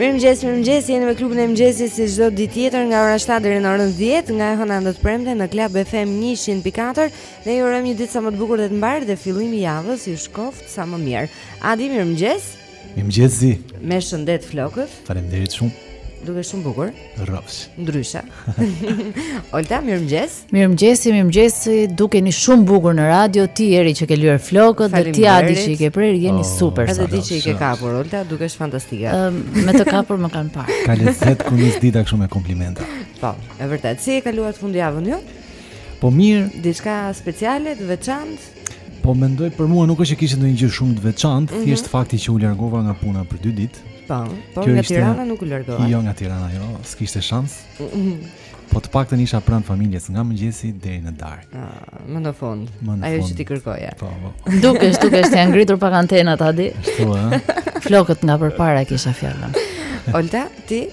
Mirëmëngjes, mirëmëngjes. Jeni me klubin e mëngjesit si çdo ditë tjetër nga ora 7 deri në orën 10 nga e hëna në të premte në Club FM 104. Ne ju urojmë një ditë sa më të bukur dhe të mbarë dhe fillimi i javës ju shkoftë sa më mirë. Adi, mirëmëngjes. Mirëmëngjes Eri. Me shëndet flokët Faleminderit shumë, dukesh shumë bukur. Rrofsh. Ndryshe. Olta, mirëmëngjes. Mirëmëngjes, mirëmëngjes. Dukeni shumë bukur në radio ti Eri që ke lyer flokët dhe ti Adi që i ke prerë, jeni oh, super. Edhe ti që i ke kapur Olta, dukesh fantastike. Um, me të kapur më kanë parë. Ka lezet kur nis dita kështu me komplimente. Po, e vërtetë. Si e kaluat fundjavën ju? Po mirë. Diçka speciale të veçantë? Po mendoj për mua nuk është që kishte ndonjë gjë shumë të veçantë, mm -hmm. thjesht fakti që u largova nga puna për 2 ditë. Po, po nga ishte... Tirana nuk u largova. Jo nga Tirana, jo, s'kishte shans. Mm -hmm. Po të paktën isha pranë familjes nga mëngjesi deri në darkë. Ah, më në fund. Ajo që ti kërkoje. Po, po. Dukesh, dukesh janë ngritur pak antenat Adi. Po, ëh. Flokët nga përpara kisha fjalën. Olta, ti?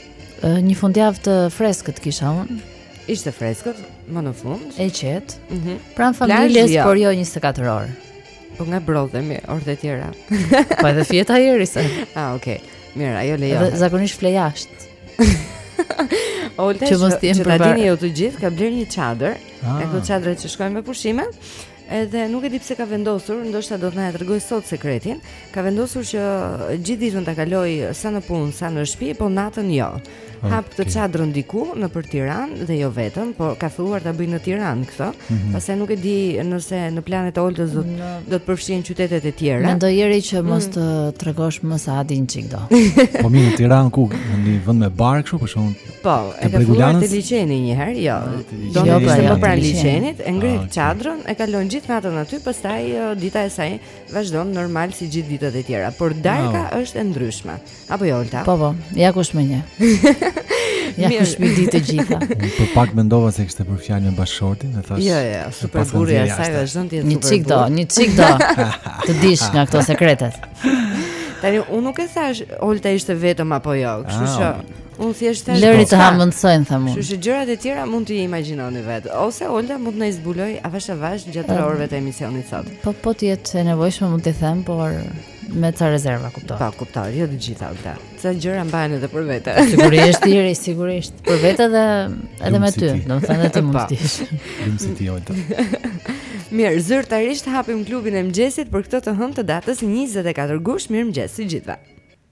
Një fundjavë të freskët kisha unë. Ishte freskët, më në fund. E qetë. Mhm. Mm Pranë familjes, jo. por jo 24 orë. Po nga brodhe mi orët e tjera. po edhe fjeta Eri se. Ah, okay. Mirë, ajo lejohet. Dhe zakonisht fle jashtë. Olta, që mos të jem përpara. Ju të gjithë ka blerë një çadër. Ah. Këto çadrat që shkojnë me pushime. Edhe nuk e di pse ka vendosur, ndoshta do të na e tregojë sot sekretin. Ka vendosur që gjithë ditën ta kalojë sa në punë, sa në shtëpi, po natën jo. Okay. Hap këtë çadrën diku nëpër Tiranë dhe jo vetëm, por ka filluar ta bëjë në Tiranë këtë. Mm -hmm. Pastaj nuk e di nëse në planet e Oltës do në... do të përfshihen qytetet e tjera. Mendoj Eri që mos mm. të tregosh më sa di një çikë. po mirë në Tiranë ku në një vend me bar kështu për shkakun Po, e ka filluar te liqeni një herë, jo. Ah, Do të ishte më pranë liqenit, e ngre ah, çadrën, e kalon gjithë natën aty, pastaj uh, dita e saj vazhdon normal si gjithë ditët e tjera, por ah. darka është e ndryshme. Apo jo, Olta? Po, po. Ja kush më një. Ja kush m'i di të gjitha. Për pak mendova se kishte fjalën për bashkëshortin, e thashë. Jo, jo, super burrë, e saj, vazhdon ti super. Një çik do, një çik do. Të dish nga këto sekretet. Tani unë nuk e thashë Olta ishte vetëm apo jo, kështu ah, që Unë thjesht thashë lëri të hamendësojnë tha mua. Kështu që gjërat e tjera mund t'i imagjinoni vetë, ose Olta mund të na zbulojë avash avash gjatë uh, orëve të emisionit sot. Po po të jetë e nevojshme mund t'i them, por me ca rezerva kuptohet. Po kuptohet, jo të gjitha Olta. Ca gjëra mbahen edhe për vete. Sigurisht Eri, sigurisht për vete dhe edhe me ty, domethënë edhe ti mund të dish. Lum si ti Olta. Mirë, zyrtarisht hapim klubin e mëngjesit për këtë të hënë të datës 24 gusht. Mirëmëngjes të gjithëve.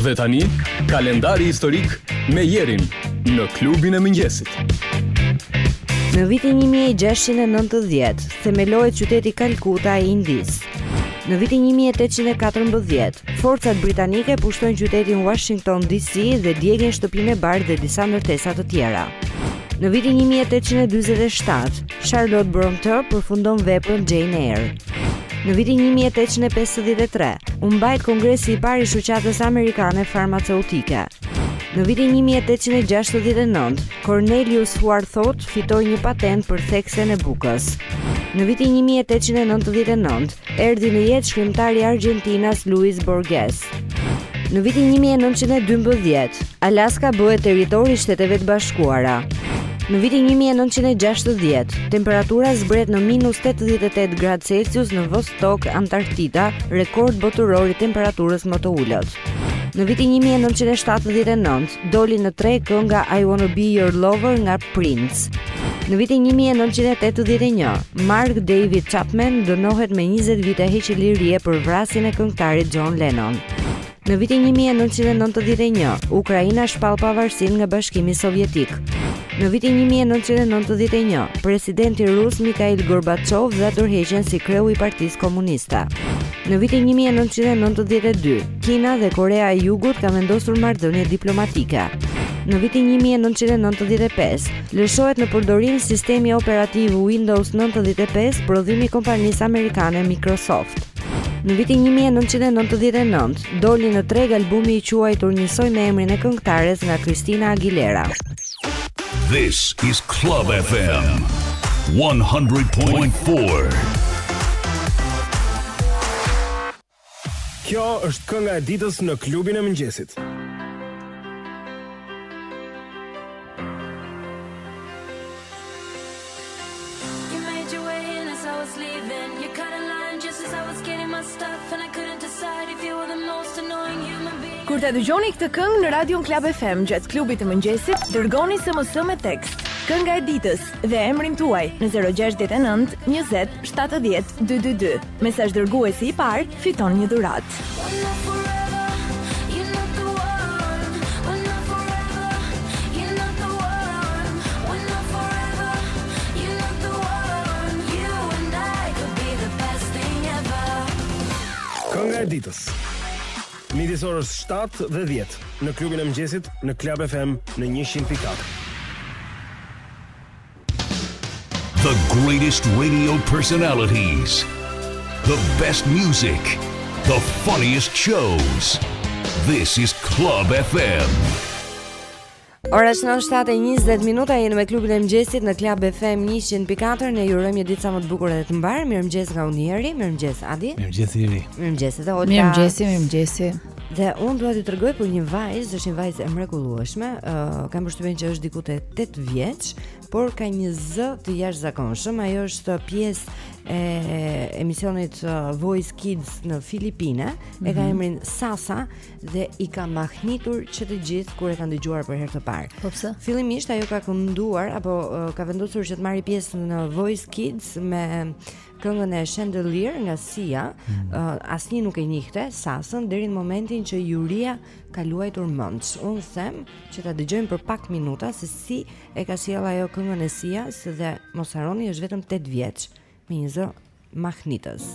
Dhe tani, kalendari historik me Jerin në klubin e mëngjesit. Në vitin 1690, themelohet qyteti Kalkuta e Indisë. Në vitin 1814, forcat britanike pushtojnë qytetin Washington DC dhe djegin Shtëpinë e Bardhë dhe disa ndërtesa të tjera. Në vitin 1847, Charlotte Brontë përfundon veprën Jane Eyre. Në vitin 1853, u mbajt kongresi i parë i Shoqatës Amerikane Farmaceutike. Në vitin 1869, Cornelius Swarthout fitoi një patent për theksen e bukës. Në vitin 1899, erdhi në jetë shkrimtari argjentinas Luis Borges. Në vitin 1912, Alaska bëhet territor i Shteteve të Bashkuara. Në vitin 1960, temperatura zbret në minus 88 gradë Celsius në Vostok, Antarktida, rekord botëror i temperaturës më të ulët. Në vitin 1979, Doli në treg kënga I Wanna Be Your Lover nga Prince. Në vitin 1981, Mark David Chapman dënohet me 20 vite heqje lirie për vrasjen e këngëtarit John Lennon. Në vitin 1991, Ukraina shpall pavarësinë nga Bashkimi Sovjetik. Në vitin 1991, presidenti rus Mikhail Gorbachev dha dorëheqjen si kreu i Partisë Komuniste. Në vitin 1992, Kina dhe Korea e Jugut kanë vendosur marrëdhënie diplomatike. Në vitin 1995, lëshohet në përdorim sistemi operativ Windows 95 prodhim i kompanisë amerikane Microsoft. Në vitin 1999, doli në treg albumi i quajtur njësoj me emrin e këngëtares nga Christina Aguilera. This is Club FM 100.4. Kjo është kënga e ditës në klubin e mëngjesit. Kur ta dëgjoni këtë këngë në Radio Club FM gjatë klubit të mëngjesit, dërgoni SMS me tekst Kënga e ditës dhe emrin tuaj në 069 20 70 222. Mesazhdërguesi i parë fiton një dhuratë. Kënga e ditës. Midis orës 7 dhe 10 në klubin e mëngjesit në Club FM në 100.4. The greatest radio personalities. The best music. The funniest shows. This is Club FM. Ora është në 7:20 minuta jeni me klubin e mëngjesit në Club FM 104 ne ju urojmë një ditë sa më të bukur dhe të mbarë. Mirëmëngjes nga unë Eri, mirëmëngjes Adi. Mirëmëngjes Eri. Mirëmëngjes edhe Olga. Mirëmëngjes, mirëmëngjes. Dhe unë dua t'ju tregoj për një vajzë, është një vajzë e mrekullueshme, uh, kam përshtypjen që është diku te 8 vjeç, por ka një zë të jashtëzakonshëm. Ajo është pjesë e emisionit uh, Voice Kids në Filipine, mm -hmm. e ka mhm. emrin Sasa dhe i ka mahnitur që të gjithë kur e kanë dëgjuar për herë të parë. Po pse? Fillimisht ajo ka kënduar apo uh, ka vendosur që të marrë pjesë në Voice Kids me këngën e Chandelier nga Sia, mm. uh, asnjë nuk e njihte Sasën deri në momentin që juria ka luajtur mendsh. Unë them që ta dëgjojmë për pak minuta se si e ka sjell ajo këngën e Sias dhe mos harroni është vetëm 8 vjeç me një zë mahnitës.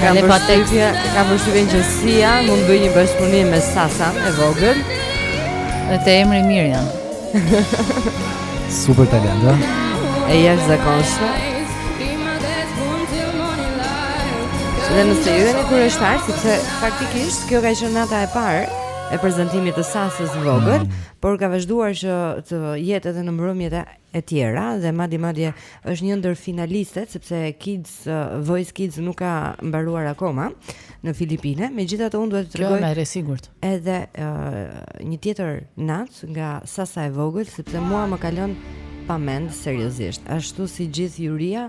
Ka le pa tekja, kam përshtypjen që Sia, mund të bëjë një bashkëpunim me Sasan e vogël. E të emri mirë janë. Super talent, da? E jashtëzakonshme. Dhe nëse jeni kureshtarë, sepse faktikisht, kjo ka qenë nata e parë, e prezantimit të Sasës vogël, mm. por ka vazhduar që të jetë edhe në mbrëmjet e tjera dhe madje madje është një ndër finalistet sepse Kids Voice Kids nuk ka mbaruar akoma në Filipine megjithatë unë duhet të tregoj Po e sigurt edhe uh, një tjetër natë nga Sasa e vogël sepse mua më ka lënë pa mend seriozisht ashtu si gjithë juria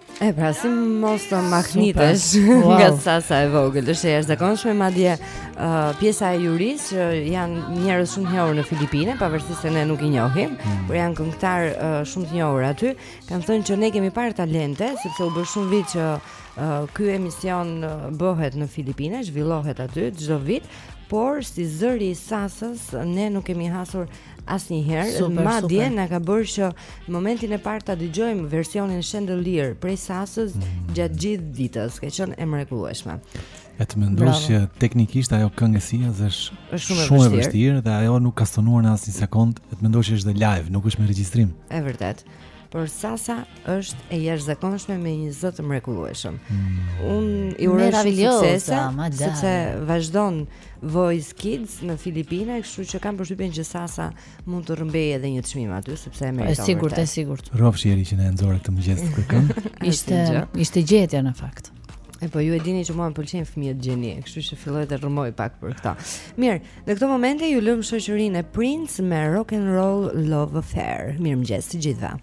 E pra, si mos të mahnitesh wow. nga Sasa e vogël, është e jashtëzakonshme, madje uh, pjesa e jurisë që janë njerëz shumë të njohur në Filipine, pavarësisht se ne nuk i njohim, mm. por janë këngëtarë uh, shumë të njohur aty, kanë thënë që ne kemi parë talente, sepse u bënë shumë vite që uh, ky emision uh, bëhet në Filipine, zhvillohet aty çdo vit, por si zëri i Sasës ne nuk kemi hasur asnjëherë. Super, Madje na ka bërë që në momentin e parë ta dëgjojmë versionin Chandelier prej Sasës mm. gjatë gjithë ditës, ka qenë e mrekullueshme. E të mendosh që teknikisht ajo këngë e Sias është shumë, shumë e vështirë dhe ajo nuk ka stonuar në asnjë sekond, e të mendosh që është dhe live, nuk është me regjistrim. Është vërtet. por Sasa është e jashtëzakonshme me një zë të mrekullueshëm. Mm. Unë i uroj suksese, sepse vazhdon Voice Kids në Filipine, kështu që kam përshtypjen që Sasa mund të rrëmbejë edhe një çmim aty sepse e meriton. Është sigurt, është sigurt. Rrofsh Eri që na nxore këtë mëngjes të kërkon. Ishte ishte gjetja në fakt. E po ju e dini që mua më pëlqejnë fëmijët gjeni, kështu që filloj të rrëmoj pak për këta. Mirë, Në këto momente ju lëmë në shoqërinë e Prince me Rock and Roll Love Affair. Mirëmëngjes të gjithëve.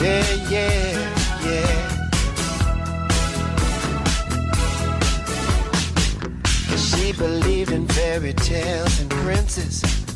Yeah, yeah. believed in fairy tales and princes.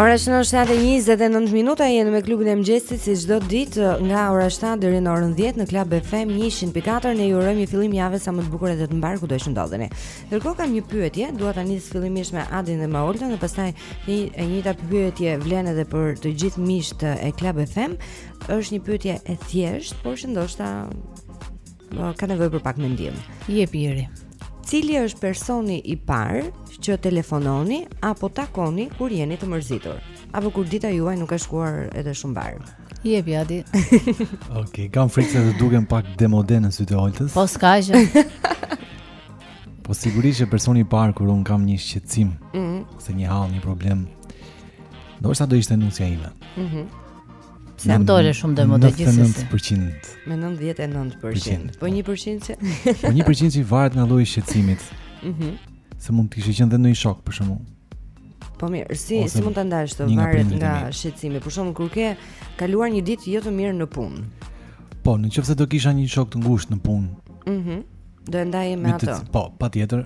Ora është 7:29 minuta jemi me klubin e mëngjesit si çdo ditë nga ora 7 deri në orën 10 në Club FM 100.4 ne ju urojmë një fillim jave sa më të bukur dhe të mbarë kudo që ndodheni. Ndërkohë kam një pyetje, dua ta nis fillimisht me Adin dhe me Oltën dhe pastaj e njëjta pyetje vlen edhe për të gjithë miqtë e Club FM. Është një pyetje e thjeshtë, por që ndoshta Ka nevojë për pak mendim. Jepi Iri. Cili është personi i parë që telefononi apo takoni kur jeni të mërzitur? Apo kur dita juaj nuk ka shkuar edhe shumë mbarë? Jepi Adi. Okej, kam frikë se do dukem pak demode në sytë e Oltës. Po s'ka gjë. Po sigurisht që personi i parë kur unë kam një shqetësim, mm -hmm. ose një hall, një problem, ndoshta do ishte nusja ime. Mhm. Mm Sa më dole shumë dhe më dhe gjithë sësi 99% Me 99% Po 1%? Po 1% po varet nga lloji i shqetësimit mhm. Se mund të kishte qenë dhe një shok për shembull Po mirë, si, si mund të ndash të varet nga shqetësimi Për shembull, kur ke kaluar një ditë jo të mirë në punë Po, në qoftë se do kisha një shok të ngushtë në punë mhm. Do e ndaje me atë Po, patjetër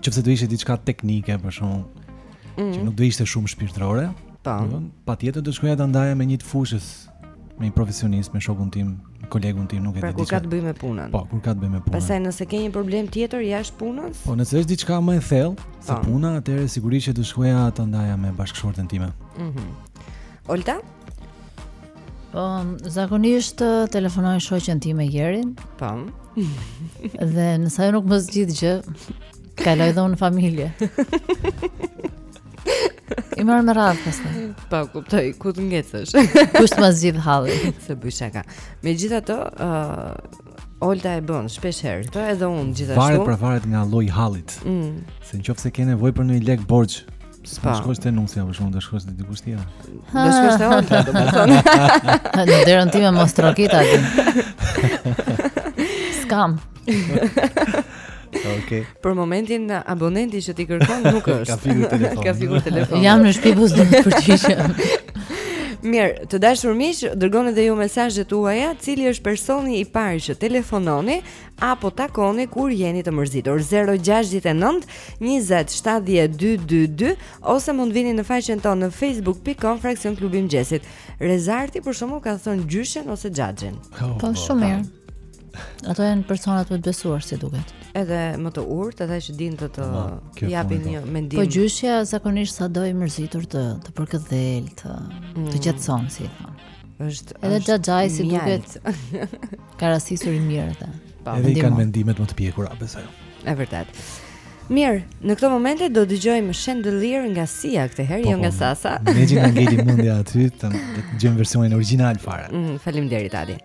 Qoftë se do ishte diçka teknike për shembull mm. Që nuk do ishte shumë shpirtërore Pa. Patjetër do shkoja ta ndaja me një të fushës, me një profesionist, me shokun tim, me kolegun tim, nuk e di diçka. Pra kur ka të bëjë me punën. Po, kur ka të bëjë me punën. Pastaj nëse ke një problem tjetër jashtë punës? Po, nëse është diçka më e thellë se po. puna, atëherë sigurisht që do shkoja ta ndaja me bashkëshorten time. Mhm. Mm Olta? Po, zakonisht telefonoj shoqen time Jerin. Po. Dhe nëse ajo nuk më zgjidh gjë, kaloj dhe unë në familje. I marr me radhë pastaj Pa, po, kuptoj, ku të ngecësh Kush të ma zgjidhë hallin S'e bëj shaka Me gjithatë uh, Olta e bën, shpesh herë Këtë edhe unë gjithashtu Varet pra varet nga lloji i hallit mm. Se në qoftë se ke nevojë për një lek borxh s'do shkosh te nusja për shembull do shkosh te dikush tjetër. Do shkosh te Olta, do të thonë. Në derën time mos trokit aty. S'kam. Okay. Për momentin abonenti që ti kërkon nuk është. Ka fikur telefonin. Ka fikur telefonin. Jam në shtëpi buzë të përgjigjem. Mirë, të dashur miq, dërgoni dhe ju mesazhet tuaja, cili është personi i parë që telefononi apo takoni kur jeni të mërzitur 069 20 70 222 ose mund të vini në faqen tonë në facebook.com fraksion klubi i mëngjesit. Rezarti për shembull ka thënë gjyshen ose xhaxhin. Po, po shumë mirë. Ato janë personat më të besuar si duket. Edhe më të urtë, ata që dinë të të japin një mendim. Po gjyshja zakonisht sado i mërzitur të të përkëdhel, të mm. të qetëson si thon. Është edhe xhaxhai si duket. Ka rastisur i mirë ata. Po, edhe i kanë mendimet më të pjekura, besoj. Është vërtet. Mirë, në këto momente do të dëgjojmë Chandelier nga Sia këtë herë, po, jo po, nga Sasa. Meqë na ngeli mendja aty, të dëgjojmë versionin origjinal fare. Mm, Faleminderit Adi.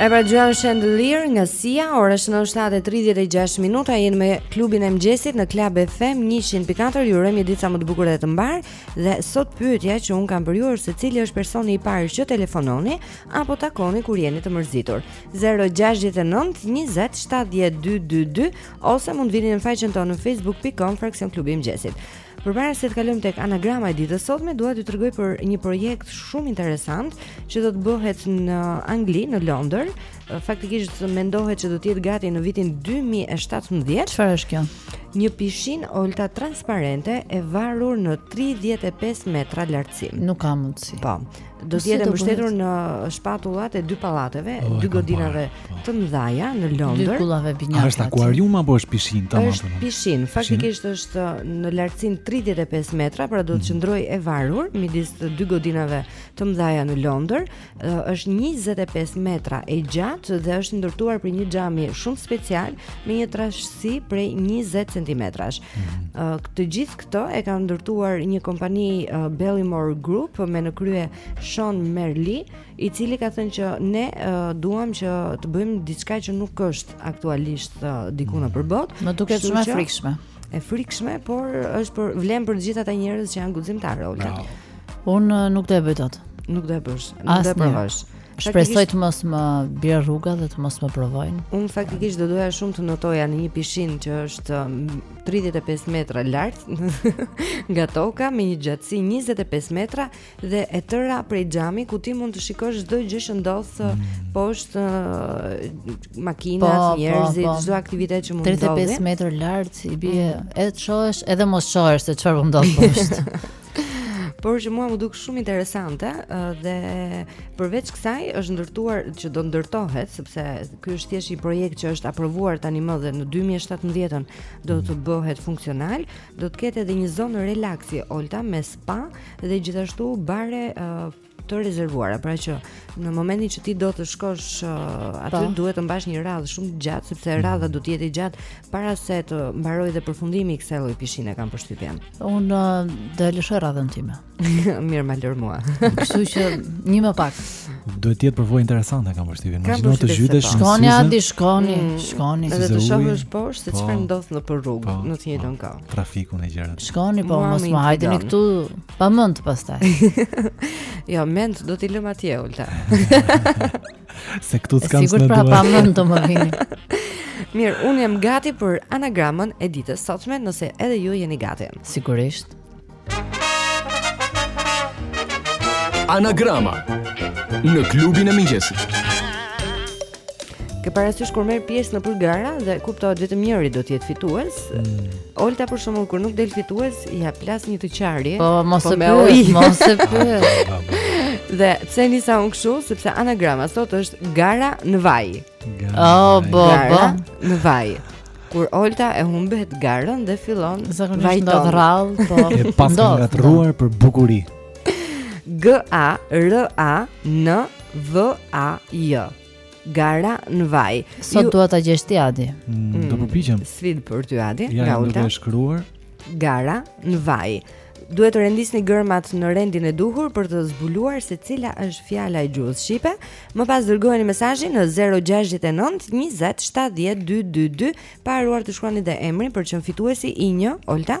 E pra dëgjuam Chandelier nga Sia, ora është 7 e 36 minuta, jemi me klubin e mëngjesit në Club FM 100.4. Ju urojmë ditë sa më të bukur dhe të mbarë. Dhe sot pyetja që unë kam për ju është se cili është personi i parë që telefononi apo takoni kur jeni të mërzitur. 069 20 70 222 ose mund të vini në faqen tonë në facebook.com fraksion klubi i mëngjesit. Përpara se të kalojmë tek anagrama e ditës së sotme, dua t'ju tregoj për një projekt shumë interesant që do të bëhet në Angli, në Londër. Faktikisht mendohet që do të jetë gati në vitin 2017. Çfarë është kjo? Një pishinë Olta transparente e varur në 35 metra lartësi. Nuk ka mundësi. Po. do të jetë mbështetur në shpatullat e dy pallateve, oh, dy godinave po. të mëdha në Londër. Dy kullave binjake. Është akuarium apo është pishinë tamam? Është pishinë. Faktikisht është në lartësinë 35 metra, pra do të mm. qëndrojë e varur midis të dy godinave të mëdhaja në Londër. Është 25 metra e gjatë dhe është ndërtuar prej një xhami shumë special me një trashësi prej 20 cm. Mm. Të gjithë Këtë e ka ndërtuar një kompani uh, Bellimore Group me në krye Sean Merli, i cili ka thënë që ne uh, duam që të bëjmë diçka që nuk është aktualisht uh, diku nëpër botë. Më duket shumë e frikshme. E frikshme, por është për vlen për të gjithë ata njerëz që janë guximtarë, Olta. Unë uh, nuk do e bëj dot. Nuk do e bësh, nuk do e provosh. Shpresoj të mos më bjerë rruga dhe të mos më provojnë. Unë faktikisht do doja shumë të notoja në një pishinë që është 35 um, metra lart nga toka me një gjatësi 25 metra dhe e tëra prej xhami ku ti mund të shikosh çdo gjë që ndodh uh, mm. poshtë uh, makinat, po, po njerëzit, çdo po, po. aktivitet që mund të ndodhë. 35 metra lart i bie mm. edhe të shohësh edhe mos shohësh se çfarë po ndodh poshtë. Por që mua m'u duk shumë interesante dhe përveç kësaj është ndërtuar që do të ndërtohet sepse ky është thjesht një projekt që është aprovuar tanimë dhe në 2017-ën do të bëhet funksional, do të ketë edhe një zonë relaksi Olta me spa dhe gjithashtu bare uh, të rezervuara, pra që në momentin që ti do të shkosh uh, aty po. duhet të mbash një radhë shumë të gjatë sepse mm. radha do të jetë e gjatë para se të mbarojë dhe përfundimi i kësaj lloj pishine kam përshtypjen. Un uh, do e lëshoj radhën time. Mirë ma lër mua. Kështu që një më pak. Duhet të jetë përvojë interesante kam përshtypjen. Mos do të zhytesh. Po. Shkoni aty, shkoni, mm. shkoni. Edhe të shohësh poshtë se po. çfarë ndodh nëpër rrugë, në të njëjtën kohë. Trafikun e gjërat. Shkoni po, mos më hajdeni këtu. Pa mend pastaj. jo, mend do t'i lëmë atje Olta. Se këtu s'ka ç'na duhen. Sigur pra pa mend do më vini. Mirë, unë jam gati për anagramën e ditës së sotme, nëse edhe ju jeni gati. Sigurisht. Anagrama në klubin e mëngjesit. Ke parasysh kur merr pjesë nëpër gara dhe kuptohet vetëm njëri do të jetë fitues? Mm. Olta për shembull kur nuk del fitues, ia plas një të qari. Po mos po e pyes, mos e pyes. dhe pse nisa un kështu, sepse anagrama sot është gara në vaj. Gara, oh, bo, gara bo. në vaj. Kur Olta e humbet garën dhe fillon vajton. Zakonisht ndodh, po. E paske ngatërruar për bukuri. G A R A N V A J. Gara në vaj. Sot dua ta gjesh ti Adi. Mm, do përpiqem. Mm, Sfidë për ty Adi, ja, nga Olta. Ja, do ta shkruaj. Gara në vaj. Duhet të rendisni gërmat në rendin e duhur për të zbuluar se cila është fjala e gjuhës shqipe. Më pas dërgojeni mesazhin në 069 20 70 222 pa harruar të shkruani dhe emrin për të qenë fituesi i një Olta.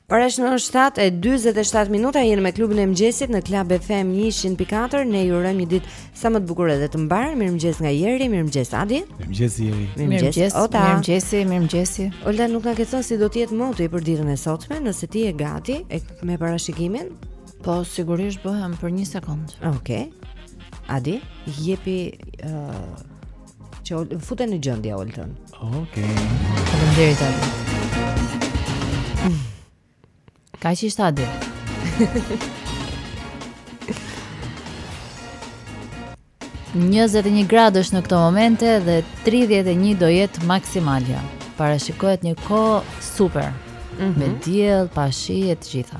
Ora është 7 e 47 minuta, jemi me klubin e mëngjesit në Club FM 100.4. Ne ju urojmë një ditë sa më të bukur edhe të mbarë. Mirëmëngjes nga Jeri, mirëmëngjes Adi. Mirëmëngjes Jeri. Mirëmëngjes Olta. Mirëmëngjes, mirëmëngjes. Olta nuk na ke thënë si do të jetë moti për ditën e sotme, nëse ti je gati me parashikimin? Po sigurisht bëhem për 1 sekond. Okej. Okay. Adi, jepi uh, Që ë, fute në gjendje Oltën. Okej. Okay. Faleminderit Adi. Kaq ishte Adi. Njëzet e një gradë është në këto momente dhe 31 do jetë maksimalja. Parashikohet një kohë super, mm -hmm. me diell, pa shi e të gjitha.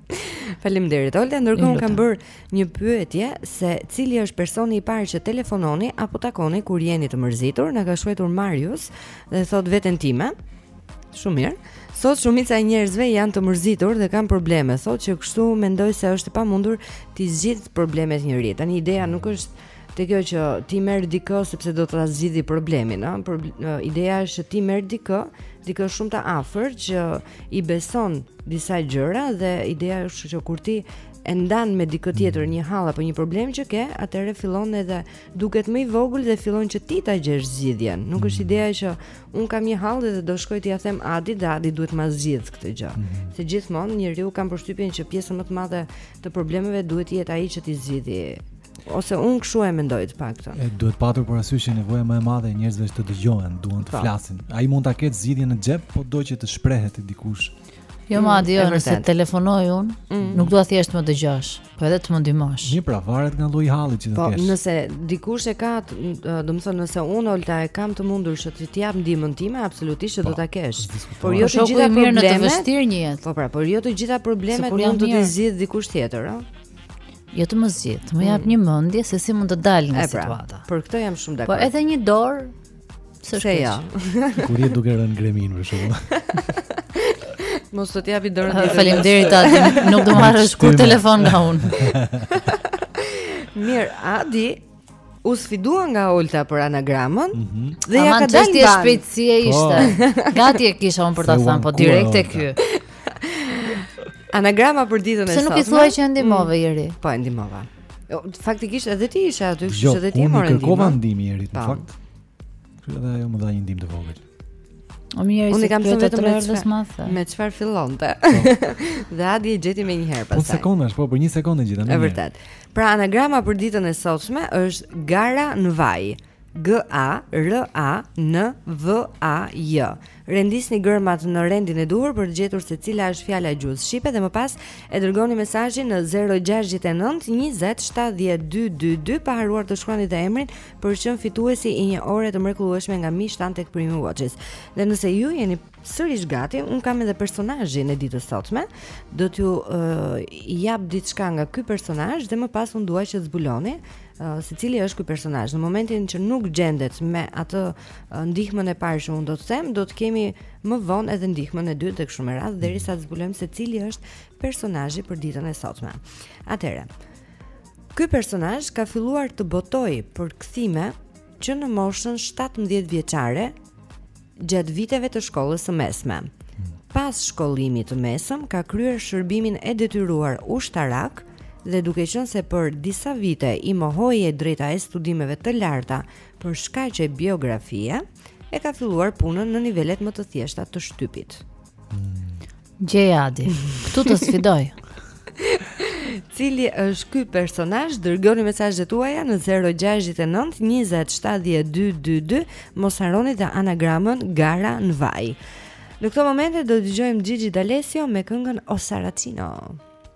Faleminderit Olta, ndërkohë kam bërë një pyetje se cili është personi i parë që telefononi apo takoni kur jeni të mërzitur? Na ka shkruar Marius dhe thotë veten time. Shumë mirë. Thotë shumica e njerëzve janë të mërzitur dhe kanë probleme. Thotë që kështu mendoj se është e pamundur t'i zgjidhë problemet njëri. Tani ideja nuk është Te kjo që ti merr dikë sepse do ta zgjidhë problemin, ëh, por ideja është që ti merr dikë, dikë shumë të afërt që i beson disa gjëra dhe ideja është që kur ti e ndan me dikë tjetër mm. një hall apo një problem që ke, atëherë fillon edhe duket më i vogël dhe fillon që ti ta gjesh zgjidhjen. Nuk mm. është ideja që unë kam një hall dhe do shkoj t'ia them Adit, dhe Adi duhet ma zgjidhë këtë gjë. Mm. Se gjithmonë njeriu ka përshtypjen që pjesën më të madhe të problemeve duhet të jetë ai që t'i zgjidhë ose unë kshu e mendoj të paktën. E duhet patur parasysh që nevoja më e madhe e njerëzve është të dëgjohen, duan të po. flasin. Ai mund ta ketë zgjidhjen në xhep, po do që të shprehet te dikush. Jo mo Adi, jo, nëse telefonoj unë, mm. nuk dua thjesht më dëgjosh, po edhe të më ndihmosh. Po pra varet nga lloji i hallit që do të po, kesh. Po, nëse dikush e ka, domethënë nëse unë Olta e kam të mundur që të jap ndihmën time, absolutisht që do po, ta kesh. Por jo të gjitha problemet. Në të vështirë një jetë. Po pra, por jo të gjitha problemet mund të t'i zgjidhë dikush tjetër, ëh. Jo të ma zgjidhë, të më japë mm. një mendje se si mund të dal nga pra, situata. Pra, për këtë jam shumë dakord. Po edhe një dorë s'është ja. Kur je duke rënë në greminë për shkak. Mos të ta japë dorën tjetri. Faleminderit Adi, nuk do marrësh kurrë telefon nga unë. Mirë, Adi, u sfidua nga Olta për anagramën mm -hmm. dhe ia ka dalë çështje shpejtësie po. ishte. Gati e kisha unë për ta thënë, po direkt e ky. Anagrama për ditën e sotme. Se nuk i thua që ndihmove mm. Iri. Po e ndihmova. Faktikisht edhe ti isha aty, kështu që edhe ti more ndihmë. Jo, kërkova ndihmë Iri, në po. fakt. Kështu edhe ajo më dha një ndihmë të vogël. O mirë, unë i kam thënë vetëm rreth të madh. Me çfarë fillonte? Po. Dhe Adi e gjeti menjëherë po, pastaj. Po sekondash, po për një sekondë gjithë më. Është vërtet. Pra anagrama për ditën e sotshme është gara në vaj. G A R A N V A J. Rendisni gërmat në rendin e duhur për të gjetur se cila është fjala e gjuhës shqipe dhe më pas e dërgoni mesazhin në 069 20 70 222 pa harruar të shkruani dhe emrin për të qenë fituesi i një ore të mrekullueshme nga Mish Tan tek Prime Watches. Dhe nëse ju jeni sërish gati, unë kam edhe personazhin e ditës së sotme, do t'ju uh, jap diçka nga ky personazh dhe më pas unë dua që të zbuloni uh, se cili është ky personazh. Në momentin që nuk gjendet me atë uh, ndihmën e parë që unë do të them, do të kemi më vonë edhe ndihmën e dytë e kështu me radhë derisa të zbulojmë se cili është personazhi për ditën e sotme. Atëherë, Ky personazh ka filluar të botojë përkthime që në moshën 17 vjeçare gjatë viteve të shkollës së mesme. Hmm. Pas shkollimit të mesëm ka kryer shërbimin e detyruar ushtarak dhe duke qenë se për disa vite iu mohua e drejta e studimeve të larta për shkaqe biografie, e ka filluar punën në nivelet më të thjeshta të shtypit. Gjeje Adi. Këtu të sfidoj. Cili është ky personazh? Dërgoni mesazhet tuaja në 069 20 70 222. Mos harroni dhe anagramën Gara në vaj. Në këto momente do të dëgjojmë Gigi D'Alessio me këngën O Sarracino.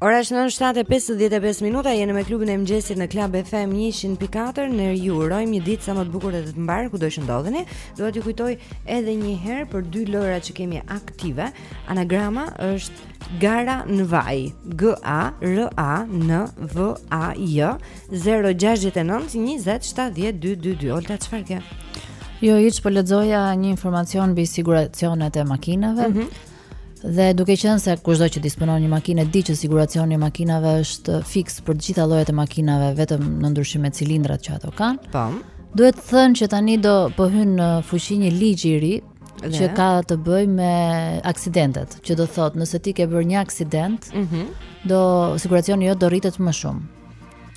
Ora është 9:55 minuta, jeni me klubin e mëngjesit në Club FM 104. Ne ju urojmë një ditë sa më të bukur dhe të mbarë kudo që ndodheni. Dua t'ju kujtoj edhe një herë për dy lojërat që kemi aktive. Anagrama është Gara në vaj. G A R A N V A J 069 20 70 222. Olta çfarë ke? Jo, hiç po lexoja një informacion mbi siguracionet e makinave. Mm -hmm. Dhe duke qenë se kushdo që disponon një makinë e di që siguracioni i makinave është fiks për të gjitha llojet e makinave, vetëm në ndryshim me cilindrat që ato kanë. Po. Duhet thënë që tani do po hyn në fuqi një ligj i ri që ka të bëjë me aksidentet, që do thotë nëse ti ke bërë një aksident, mm -hmm. do siguracioni jot do rritet më shumë.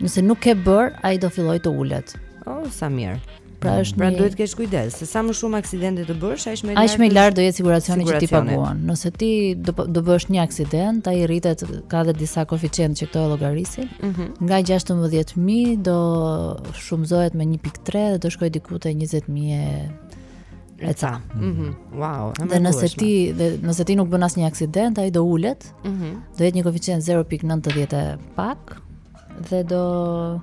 Nëse nuk ke bërë, ai do fillojë të ulet. Oh, sa mirë. Pra është pra duhet të kesh kujdes, se sa më shumë aksidente të bësh, aq më lart. Aq më lart do jetë siguracioni që ti paguan. Nëse ti do po, do bësh një aksident, ai rritet ka edhe disa koeficientë që këto e llogarisin. Mm -hmm. Nga 16000 do shumëzohet me 1.3 dhe do shkojë diku te 20000 E ca. Mhm. Mm wow. Dhe nëse ti dhe nëse ti nuk bën asnjë aksident, ai do ulet. Mhm. Mm do jetë një koeficient 0.90 e pak dhe do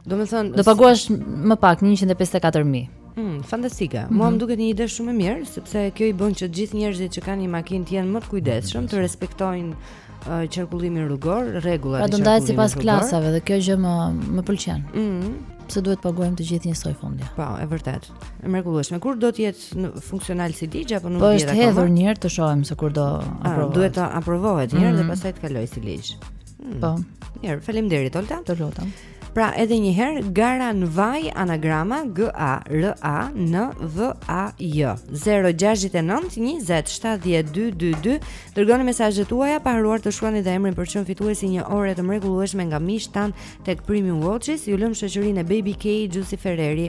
do të thotë do paguash më pak 154000. Mm, fantastike. Mm -hmm. Mua më duket një ide shumë e mirë, sepse kjo i bën që të gjithë njerëzit që kanë një makinë të jenë më të kujdesshëm, të respektojnë uh, qarkullimin rrugor, rregullat pra e qarkullimit. Pra do ndahet sipas klasave dhe kjo gjë më më pëlqen. Mm -hmm. Pse duhet të paguajmë të gjithë njësoj fundja? Po, e vërtetë. E mrekullueshme. Kur do të jetë funksional si ligj apo nuk po dihet akoma? Po është hedhur një herë të shohim se kur do ah, aprovohet. Duhet të aprovohet një herë mm -hmm. dhe mhm. pastaj të kalojë si ligj. Hmm. Po. Mirë, faleminderit Olta. Të lutem. Pra edhe një herë gara në vaj anagrama G A R A N V A J 069 2070222 dërgoni mesazhet tuaja pa harruar të shkruani dhe emrin për të qenë fitues i një ore të mrekullueshme nga Mishtan tek Premium Watches ju lëmë në shoqërinë e Baby K Giusy Ferreri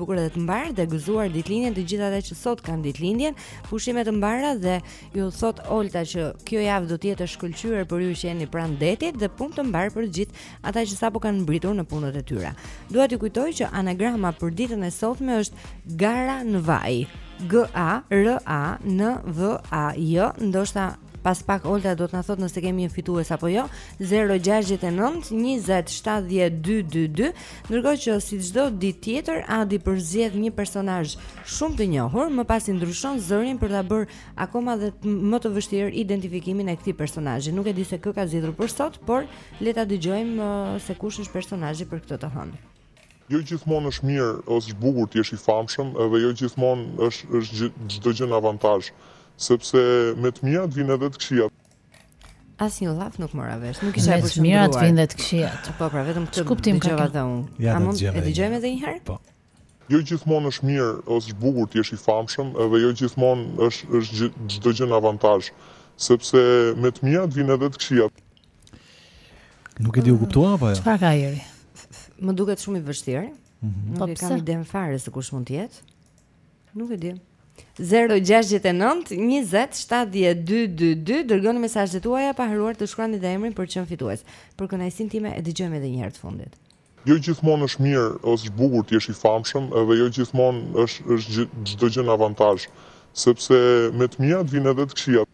bukur dhe të mbarë dhe gëzuar ditëlindjen të gjithë ata që sot kanë ditëlindjen. Pushime të mbara dhe ju thotë Olta që kjo javë do të jetë e shkëlqyer për ju që jeni pranë detit dhe punë të mbarë për të gjithë ata që sapo kanë mbërritur në punët e tyre. Dua t'ju kujtoj që anagrama për ditën e sotme është gara në vaj. G A R A N Ë V A J, ndoshta pas pak Olta do të na thotë nëse kemi një fitues apo jo. 069 20 70 222 Ndërkohë që si çdo ditë tjetër Adi përzgjedh një personazh shumë të njohur, më pas i ndryshon zërin për ta bërë akoma dhe më të vështirë identifikimin e këtij personazhi. Nuk e di se kë ka zgjedhur për sot, por le ta dëgjojmë uh, se kush është personazhi për këtë të hënë. Jo gjithmonë është mirë ose është bukur të jesh i famshëm edhe jo gjithmonë është është çdo gjë në avantazh, sepse me të mirat vijnë edhe të këqijat. Asnjë llaf nuk mora vesh, nuk isha e përqendruar. Me të mirat vijnë edhe të këqijat. Po pra, vetëm këtë kuptova dhe unë. Ja, A mund ta dëgjojmë edhe një herë? Po. Jo gjithmonë është mirë ose është bukur të jesh i famshëm, edhe jo gjithmonë është është çdo gjë në avantazh, sepse me të mirat vijnë edhe të këqijat. Nuk e di u kuptua apo jo? Çfarë ka Jeri? Më duket shumë i vështirë. Mm -hmm. Nuk e kam idenë fare se kush mund të jetë. Nuk e di. 0692070222 dërgoni mesazhet tuaja pa harruar të shkruani dhe emrin për të qenë fitues. Për kënaqësinë time e dëgjojmë edhe një herë të fundit. Jo gjithmonë është mirë ose është bukur të jesh i famshëm edhe jo gjithmonë është është çdo gjë në avantazh, sepse me të mirat vijnë edhe të këqijat.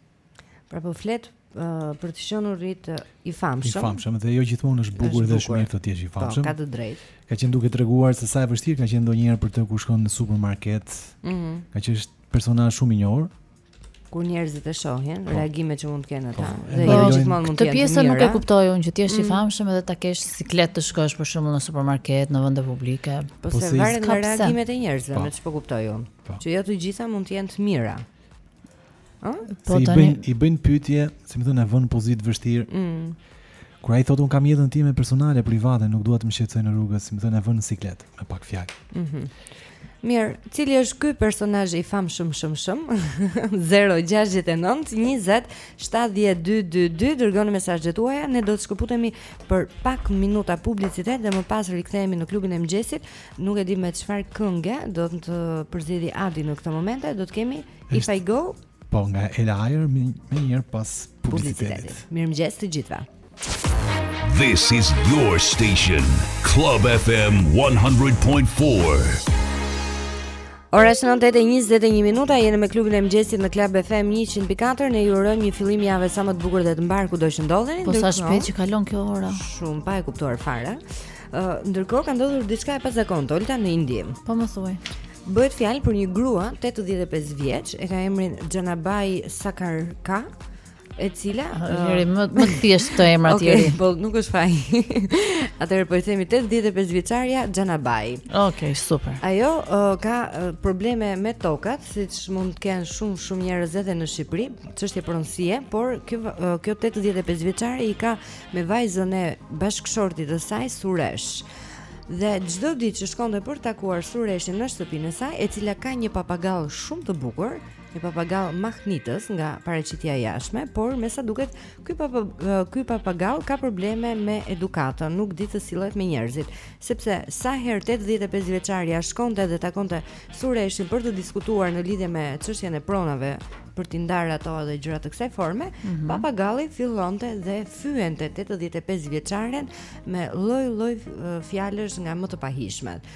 Pra po flet uh, për të qenurit i famshëm. I famshëm dhe jo gjithmonë është bukur dhe është mirë të jesh i po, famshëm. Po, ka të drejtë. Ka qenë duke treguar se sa e vështirë ka qenë ndonjëherë për të kur shkon në supermarket. Mhm. Mm ka qenë është personazh shumë i njohur. Kur njerëzit e shohin, po, reagimet që mund të kenë ata. Po, dhe jo gjithmonë mund të jenë. Këtë pjesë nuk e kuptoj unë që të jesh i mhm. famshëm edhe ta kesh siklet të shkosh për shembull në supermarket, në vende publike. Po, po se varet nga reagimet e njerëzve, po. me ç'po kuptoj unë. Që jo të gjitha mund të jenë të mira. Ëh? Po si tani i bëjnë i bëjnë pyetje, si me thënë, e vënë në pozitë të vështirë. Mm. Kur ai thotë unë kam jetën time personale, private, nuk dua të më shqetësojnë rrugës, si me thënë, e vënë në siklet, me pak fjalë. Mhm. Mirë, cili është ky personazh i famshëm shumë shumë? 069 20 7222 dërgoni mesazhet tuaja, ne do të shkëputemi për pak minuta publicitet dhe më pas rikthehemi në klubin e mëngjesit. Nuk e di me çfarë kënge do të përzgjedhë Adi në këtë moment, do të kemi If I go Po nga Ela Ayer menjëherë pas publicitetit Mirëmëngjes të gjithëve This is your station Club FM 100.4 Ora është 9:21 minuta, jeni me klubin e mëngjesit në Club FM 100.4. Ne ju urojmë një fillim jave sa më të bukur dhe të mbarë kudo që ndodheni. Po sa shpejt që kalon kjo ora. Shumë pa e kuptuar fare. Ë, uh, ndërkohë ka ndodhur diçka e pazakontë, Olta në Indi. Po më thuaj. Bëhet fjalë për një grua 85 vjeç, e ka emrin Xhanabai Sakarka, e cila njëri uh, më më thjesht këto emra të tjerë. Okej, po nuk është faj. Atëherë po i themi 85 vjeçarja Xhanabai. Okej, okay, super. Ajo uh, ka uh, probleme me tokat, siç mund të kenë shumë shumë njerëz edhe në Shqipëri, çështje pronësie, por kjo uh, kjo 85 vjeçare i ka me vajzën e bashkëshortit të saj Suresh. Dhe çdo ditë që shkonte për të takuar Sureshin në shtëpinë e saj, e cila ka një papagall shumë të bukur, një papagall mahnitës nga paraqitja e jashtme, por me sa duket ky papa ky papagall ka probleme me edukatën, nuk di të sillet me njerëzit, sepse sa herë 85 vjeçarja shkonte dhe takonte Sureshin për të diskutuar në lidhje me çështjen e pronave për t'i ndarë ato edhe gjëra të kësaj forme, mm -hmm. papagalli fillonte dhe fyente 85 vjeçaren me lloj lloj fjalësh nga më të pahijshmet.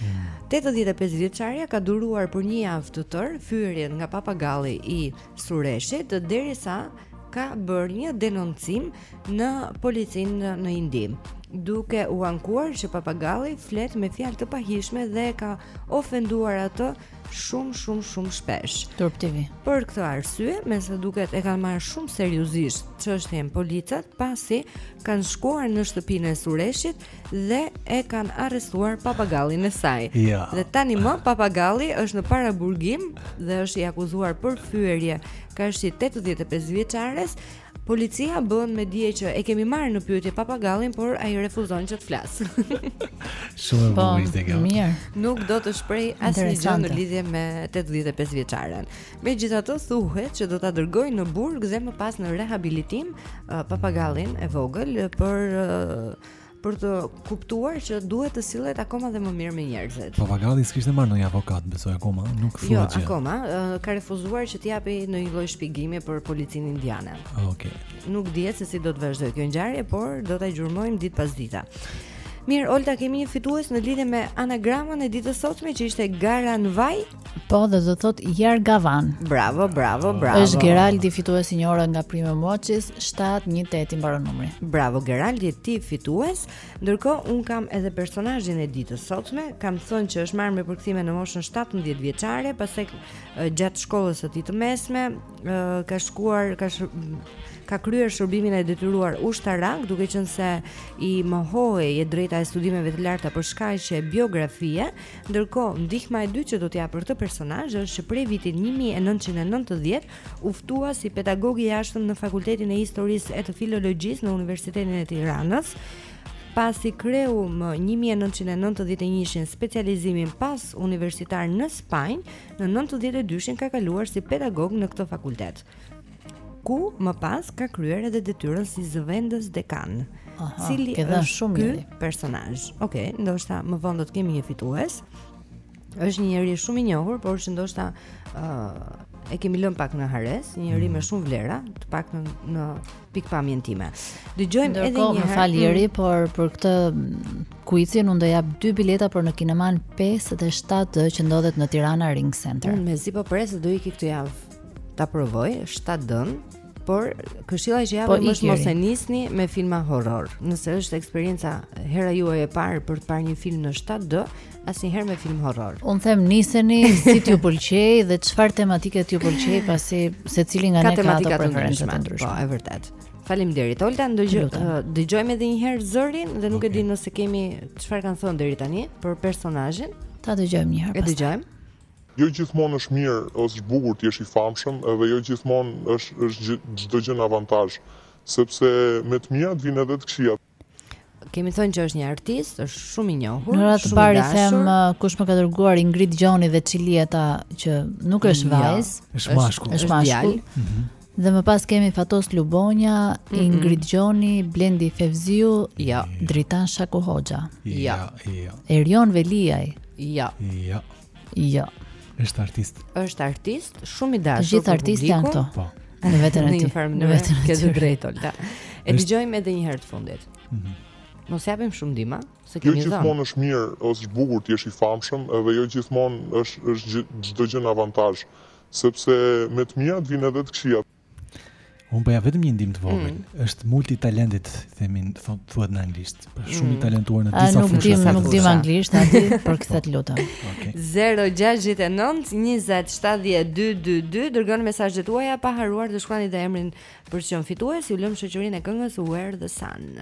85 hmm. vjeçarja ka duruar për një javë të tërë fyerjet nga papagalli i Sureshit derisa ka bërë një denoncim në policinë në Indi duke u ankuar që papagalli flet me fjalë të pahijshme dhe e ka ofenduar atë shumë shumë shumë shpesh. Turp t'i vijë. Për këtë arsye, me sa duket e kanë marrë shumë seriozisht çështjen policat, pasi kanë shkuar në shtëpinë e Sureshit dhe e kanë arrestuar papagallin e saj. Ja. Dhe tanimë papagalli është në paraburgim dhe është i akuzuar për fyerje karshi 85 vjeçares, Policia bën me dije që e kemi marrë në pyetje papagallin, por ai refuzon që të flasë. Shumë po, bukur ishte kjo. Mirë. Nuk do të shprehë asnjë gjë në lidhje me 85 vjeçaren. Megjithatë thuhet që do ta dërgojnë në burg dhe më pas në rehabilitim uh, papagallin e vogël për uh, për të kuptuar që duhet të sillet akoma dhe më mirë me njerëzit. Papagalli s'kishte marrë ndonjë avokat, besoj akoma, nuk thoshte jo, gjë. Jo, akoma, ka refuzuar që të japë ndonjë lloj shpjegimi për policinë indiane. Ah, okej. Okay. Nuk dihet se si do të vazhdojë kjo ngjarje, por do ta gjurmojmë ditë pas dite. Mirë, Olta kemi një fitues në lidhje me anagramën e ditës së sotme që ishte Garanvaj. Po dhe do thot Jargavan. Bravo, bravo, bravo. Është Geraldi fitues i një ore nga Prime Watches 718 i mbaron numri. Bravo Geraldi, ti fitues. Ndërkohë unë kam edhe personazhin e ditës sotme, kam thënë që është marrë me përkthime në moshën 17 vjeçare, pastaj gjatë shkollës së tij të mesme ka shkuar ka sh... ka kryer shërbimin e detyruar ushtarak, duke qenë se i mohohej e drejta e studimeve të larta për shkaqe biografie. Ndërkohë, ndihma e dytë që do të jap për këtë personazh është që prej vitit 1990 u ftua si pedagog i jashtëm në Fakultetin e Historisë e të Filologjisë në Universitetin e Tiranës, pasi kreu më 1991-shin specializimin pasuniversitar në Spanjë, në 92-shin ka kaluar si pedagog në këtë fakultet. ku më pas ka kryer edhe detyrën si zëvendësdekan. Aha, cili është shumë ky personazh. Okej, okay, ndoshta më vonë do të kemi një fitues. Është një njeri shumë i njohur, por që ndoshta ë uh, e kemi lënë pak në harresë, një njeri mm. me shumë vlera, të paktën në, në pikëpamjen time. Dëgjojmë edhe një herë. Më fal ieri, mm. por për këtë kuicin unë do jap dy bileta për në kineman 5 dhe 7D që ndodhet në Tirana Ring Center. Unë mezi po pres se do iki këtë javë Ta provoj 7D, por këshilla që jap, po, është mos e nisni me filma horror. Nëse është eksperienca hera juaj e parë për të parë një film në 7D, asnjëherë me film horror. Unë them niseni si t'ju pëlqejë dhe çfarë tematike t'ju pëlqejë, pasi secili nga ne ka preferenca të ndryshme. Po, e vërtetë. Faleminderit Olta, dëgjojmë edhe një herë zërin dhe nuk e di nëse kemi çfarë kanë thënë deri tani për personazhin. Ta dëgjojmë një herë. E dëgjojmë. Jo gjithmonë është mirë ose është bukur të jesh i famshëm edhe jo gjithmonë është është çdo gjë në avantazh, sepse me të mirat vijnë edhe të këqijat. Kemi thënë që është një artist, është shumë i njohur, Në radhë të parë i them uh, kush më ka dërguar Ingrid Gjoni dhe Çiljeta që nuk është vajzë, është mashkull, është mashkull. Mhm. Dhe më pas kemi Fatos Lubonja, Ingrid Gjoni, Blendi Fevziu, jo. Dritan Shakohoxha, jo. Jo. Erion Veliaj, jo. Jo. Jo. Është artist. Është artist, shumë i dashur. Të gjithë artistë janë këto. Po. Në veten e tij. Në veten e tij. Ke të drejtë, Olta. E dëgjojmë edhe një herë të fundit. Mhm. Mos japim shumë ndihmë, se kemi jo dhënë. Jo gjithmonë është mirë ose është bukur të jesh i famshëm, edhe jo gjithmonë është është çdo gjë në avantazh. Sepse me të mirat vijnë edhe të këqijat. Unë bëja vetëm një ndihmë të vogël. Mm. Është multi-talented, themi, thonë, thuhet në anglisht. Pra shumë mm. i talentuar në disa fusha. Nuk dimë, nuk dimë anglisht, na i përkthe të lutem. Okay. 069 20 70 222 dërgoni mesazhet tuaja pa harruar të shkruani dhe emrin për t'qenë fitues, ju lëmë në shoqërinë e këngës Where the Sun.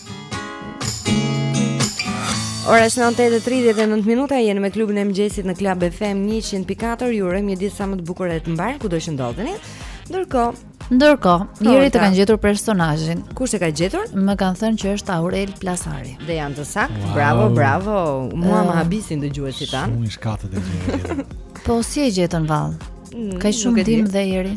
Ora është 9:39 minuta, jemi me klubin e mëngjesit në Club FM 104. Ju urojmë një ditë sa më të bukur dhe të mbarë, kudo që ndodheni. Ndërkohë, ndërkohë, Eri të kanë gjetur personazhin. Kush e ka gjetur? Më kanë thënë që është Aurel Plasari. Dhe janë të saktë. Wow. Bravo, bravo. Mua më habisin dëgjuesit tanë. Shumë të shkathët dëgjuesit. po si e gjetën vallë? Mm, kaq shumë ndihmë dhe Eri.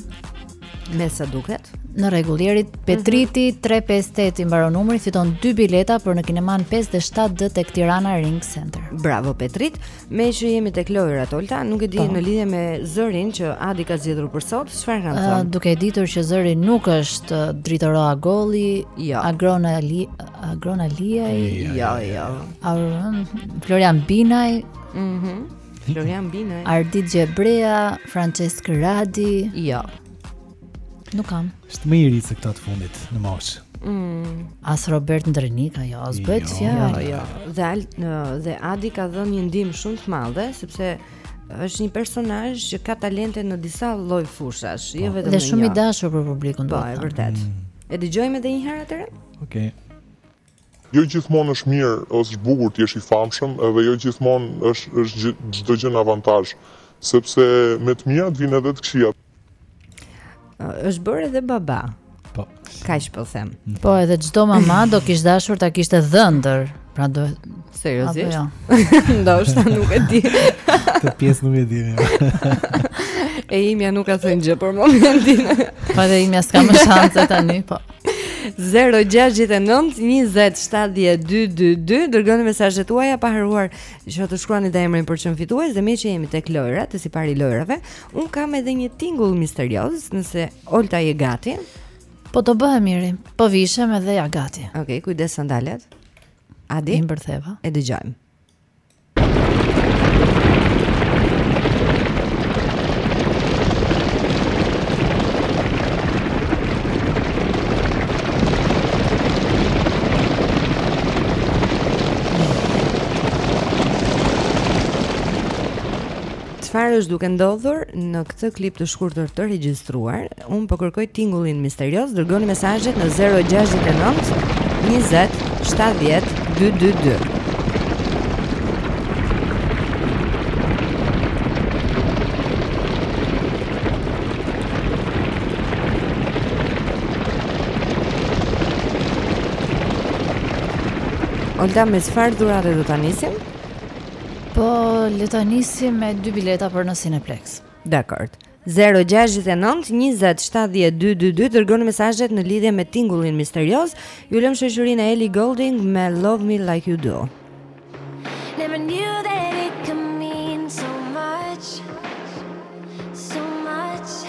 Me sa duket, në rregull Eri mhm. Petriti mm -hmm. 358 i mbaron numri, fiton dy bileta për në kineman 5D 7D tek Tirana Ring Center. Bravo Petrit. Meqë jemi tek lojërat Olta, nuk e di po. në lidhje me zërin që Adi ka zgjedhur për sot, çfarë kanë thënë? Uh, duke e ditur që zëri nuk është Dritëro Agolli, jo. Agron Ali, Agron Aliaj, jo, jo. Florian Binaj, Mhm. Mm Florian Binaj. Ardit Gjebrea, Françesk Radi. Jo. Nuk kam. Është më i ri se këta të fundit në moshë. Mm. As Robert Ndrenika, jo, as bëhet jo, fjalë. Jo, jo. Dhe al, dhe Adi ka dhënë një ndihmë shumë të madhe sepse është një personazh që ka talente në disa lloj fushash, jo po. vetëm në një. Dhe shumë i dashur për publikun. Po, e vërtetë. Mm. E dëgjojmë edhe një herë atëherë? Okej. Okay. Jo gjithmonë është mirë ose është bukur të jesh i famshëm edhe jo gjithmonë është është çdo gjë në avantazh, sepse me të mirat vijnë edhe të këqijat. Është bërë edhe baba. Po. Kaq po them. Po edhe çdo mama do kish dashur ta kishte dhëndër. Pra do seriozisht. Jo? Ndoshta nuk e di. Këtë pjesë nuk e di. e imja nuk ka thënë gjë për momentin. Po edhe imja s'ka më shanse tani, po. 0-6-9-20-70-2-2-2 Dërgoni mesazhet tuaja pa harruar Që të shkruani dhe emrin për të qenë fitues Dhe meqë jemi tek lojërat Te sipari i lojrave Unë kam edhe një tingull misterioz Nëse Olta je gati Po të bëhem Eri Po vishem edhe jam gati Ok, kujdes sandalet Adi I mbërtheva E dëgjojmë çfarë është duke ndodhur në këtë klip të shkurtër të regjistruar Unë po kërkoj tingullin misterioz, dërgoni mesazhet në 069 20 70 222. Olta, me çfarë dhurate do ta nisim? Po, le ta nisim me dy bileta për në Cineplex. Dakord. 069 20 70 222 dërgoni mesazhet në lidhje me tingullin misterioz. Ju lëmë në shoqërinë e Ellie Goulding me Love Me Like You Do. Never knew that it could mean so much. So much.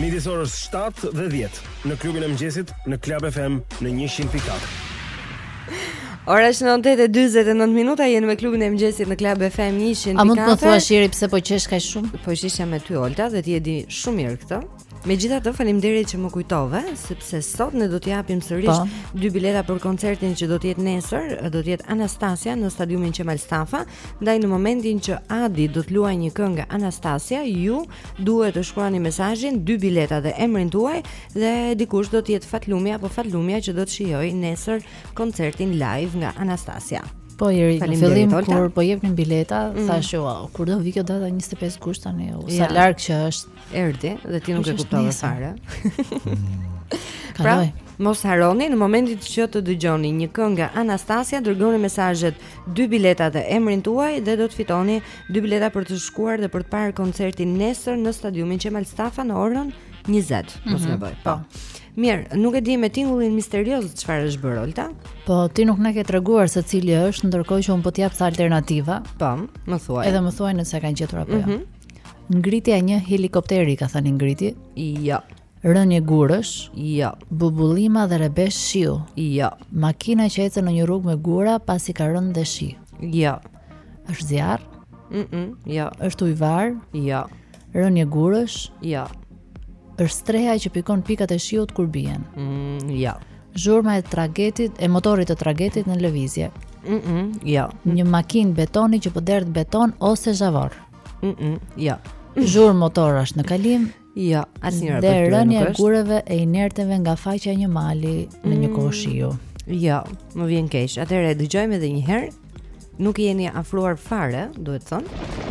Midis orës 7 dhe 10 në klubin e mëngjesit në Club FM në 100.4. Ora është 9:49 minuta, jemi me klubin e mëngjesit në Club FM 100.4. A mund të më thuash Jeri pse po qesh kaq shumë? Po qeshja me ty Olta dhe ti e di shumë mirë këtë. Megjithatë, faleminderit që më kujtove, sepse sot ne do të japim sërish pa. Po. dy bileta për koncertin që do të jetë nesër, do të jetë Anastasia në stadiumin Qemal Stafa, ndaj në momentin që Adi do të luajë një këngë Anastasia, ju Duhet të shkruani mesazhin, dy bileta dhe emrin tuaj dhe dikush do të jetë fatlumi apo fatlumja që do të shijojë nesër koncertin live nga Anastasia. Po Jeri, në fillim kur po jepnin bileta, mm. thashë jo, wow, kur do vi kjo data 25 gusht tani, u sa larg që është. Erdhi dhe ti nuk e kuptove fare. pra, mos harroni në momentin që të dëgjoni një këngë nga Anastasia, dërgoni mesazhet dy bileta dhe emrin tuaj dhe do të fitoni dy bileta për të shkuar dhe për të parë koncertin nesër në stadiumin Qemal Stafa në orën 20, mos mm -hmm. më bëj. Po. po. Mirë, nuk e di me tingullin misterioz çfarë është bërë Olta. Po, ti nuk na ke treguar se cili është, ndërkohë që un po t'i jap alternativat. Po, më thuaj. Edhe më thuaj nëse kanë gjetur apo jo. Mm -hmm. Ngritja e një helikopteri, ka thënë Griti? Jo. Rënie gurësh? Jo. Bubullima dhe rrebesh shiu? Jo. Makina që ecën në një rrugë me gura pasi ka rënë dhe shi? Jo. Është zjarr? Mm, -mm jo. Është ujëvarë? Jo. Rënie gurësh? Jo. Është streha që pikon pikat e shiut kur bien? Mm, jo. Zhurma e tragetit, e motorit të tragetit në lëvizje? Mm, -mm jo. Një makinë betoni që po derdh beton ose zhavor? Mm, -mm jo. Zhurmë motorash në kalim? Jo, asnjëra prej tyre nuk është. Dhe rënia e gurëve e inerteve nga faqja e një mali në një mm. kohë shiu. Jo, më vjen keq. Atëherë e dëgjojmë edhe një herë. Nuk jeni afruar fare, duhet të themi.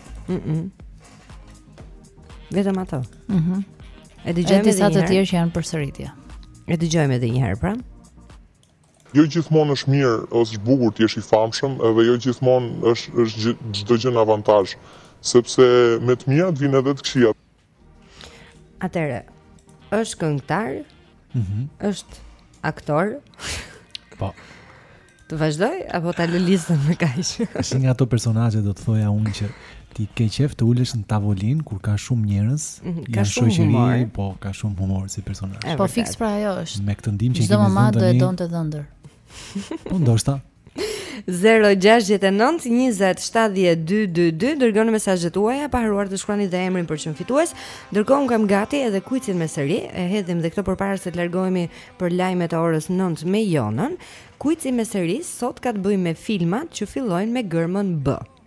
Mm -mm. Vetëm ato. Mhm. Mm e dëgjojmë edhe disa të tjerë që janë përsëritje. E dëgjojmë edhe një herë, pra. Jo gjithmonë është mirë ose është bukur të jesh i famshëm, edhe jo gjithmonë është është çdo gjë në avantazh, sepse me të mirat vijnë edhe të këqijat. Atëre, është këngëtar, mm -hmm. është aktor. Po. Të vazhdoj apo ta lë listën më kaq? Është një nga ato personazhe do të thoja unë që ti ke qejf të ulesh në tavolinë kur ka shumë njerëz, mm -hmm. ka shumë humor, po ka shumë humor si personazh. Po fiks pra ajo është. Me këtë ndihmë që kemi zënë tani. Çdo moment do e donte dhëndër. Po ndoshta. 0692070222 dërgoni mesazhet tuaja pa harruar të shkruani dhe emrin për çmim fitues. Ndërkohë un kam gati edhe kuicin me seri, e hedhim dhe këto përpara se të largohemi për lajmet e orës 9 me Jonën. Kuici me seri sot ka të bëjë me filmat që fillojnë me gërmën B.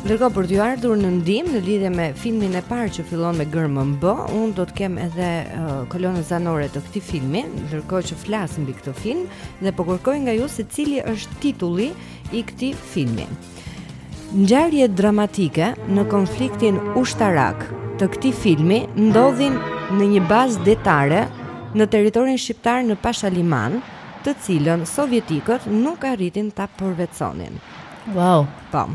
Ndërkohë për t'ju ardhur në ndihmë në lidhje me filmin e parë që fillon me gërmën B, unë do të kem edhe uh, kolonën zanore të këtij filmi, ndërkohë që flas mbi këtë film dhe po kërkoj nga ju se cili është titulli i këtij filmi. Ngjarje dramatike në konfliktin ushtarak të këtij filmi ndodhin në një bazë detare në territorin shqiptar në Pashaliman, të cilën sovjetikët nuk arritin ta përvetësonin. Wow. Po.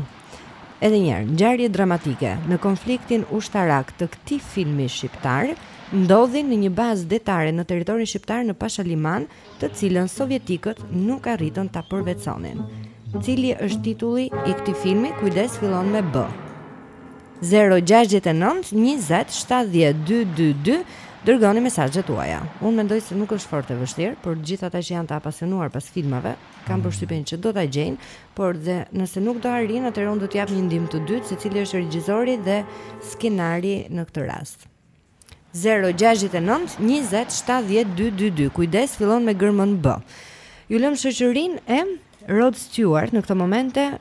Edhe një herë, ngjarje dramatike në konfliktin ushtarak të këtij filmi shqiptar ndodhin në një bazë detare në territorin shqiptar në Pashaliman, të cilën sovjetikët nuk arritën ta përvetësonin. Cili është titulli i këtij filmi? Kujdes, fillon me B. 069 20 70 222 dërgoni mesazhet tuaja. Unë mendoj se nuk është fort e vështirë, por gjithë ata që janë të apasionuar pas filmave, Kam përshtypjen që do ta gjejnë, por dhe nëse nuk do arrijnë, atëherë unë do të jap një ndihmë të dytë se cili është regjizori dhe skenari në këtë rast. 069 20 70 222. Kujdes, fillon me gërmën B. Ju lë në shoqërinë e Rod Stewart në këto momente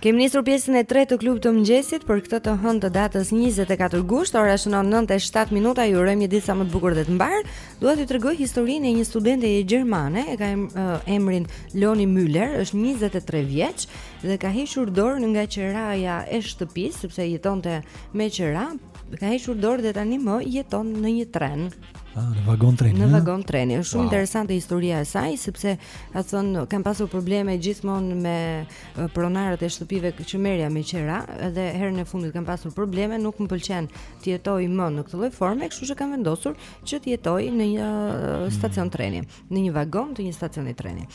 Kemi nisur pjesën e tretë të klubit të mëngjesit për këtë të hënë të datës 24 gusht, ora shënon 9:07 minuta. Ju urojmë një ditë sa më të bukur dhe të mbarë. Dua t'ju tregoj historinë e një studente gjermane, e ka emrin Loni Müller, është 23 vjeç dhe ka hequr dorë nga qeraja e shtëpisë sepse jetonte me qera, ka hequr dorë dhe tani më jeton në një tren. Ah, në vagon treni. Në vagon treni. Është shumë wow. interesante historia e saj sepse ka thënë kam pasur probleme gjithmonë me pronarët e shtëpive që merrja me qera dhe herën e fundit kam pasur probleme, nuk më pëlqen të jetoj më në këtë lloj forme, kështu që kam vendosur që të jetoj në një mm. stacion treni, në një vagon të një stacioni treni.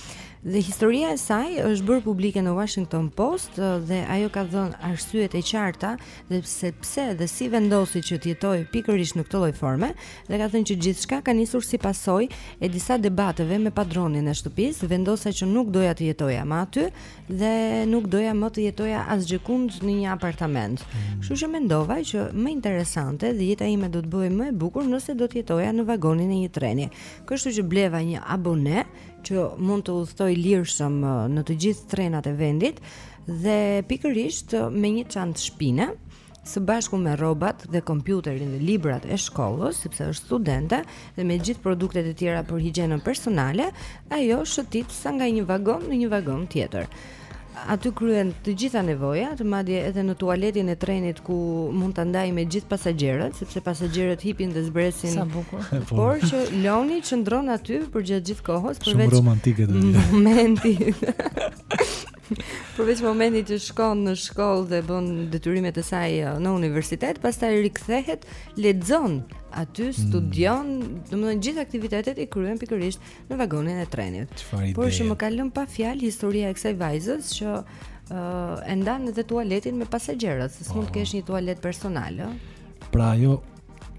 Dhe historia e saj është bërë publike në Washington Post dhe ajo ka dhënë arsyet e qarta dhe pse pse dhe si vendosi që të jetojë pikërisht në këtë lloj forme dhe ka thënë që gjithçka ka nisur si pasojë e disa debateve me padronin e shtëpisë, vendosa që nuk doja të jetoja më aty dhe nuk doja më të jetoja asgjëkund në një apartament. Mm. Kështu që mendova që më interesante dhe jeta ime do të bëhej më e bukur nëse do të jetoja në vagonin e një treni. Kështu që bleva një abone që mund të udhëtoj lirshëm në të gjithë trenat e vendit Dhe pikërisht me një çantë shpine, së bashku me rrobat dhe kompjuterin dhe librat e shkollës, sepse është studente dhe me gjithë produktet e tjera për higjienën personale, ajo shëtit sa nga një vagon në një vagon tjetër. Aty kryen të gjitha nevojat, madje edhe në tualetin e trenit ku mund ta ndajë me gjithë pasagjerët, sepse pasagjerët hipin dhe zbresin. Sa bukur. Po. Por që Loni qëndron aty përgjatë gjithë kohës, përveç Shumë romantike do të jetë. Momenti. Përveç momentit që shkon në shkollë dhe bën detyrimet e saj uh, në universitet, pastaj rikthehet, lexon aty mm. studion, mm. domethënë gjithë aktivitetet i kryen pikërisht në vagonin e trenit. Por që më ka lënë pa fjalë historia e kësaj vajzës që uh, e ndan edhe tualetin me pasagjerët, se s'mund të oh. kesh një tualet personal, ë. Pra ajo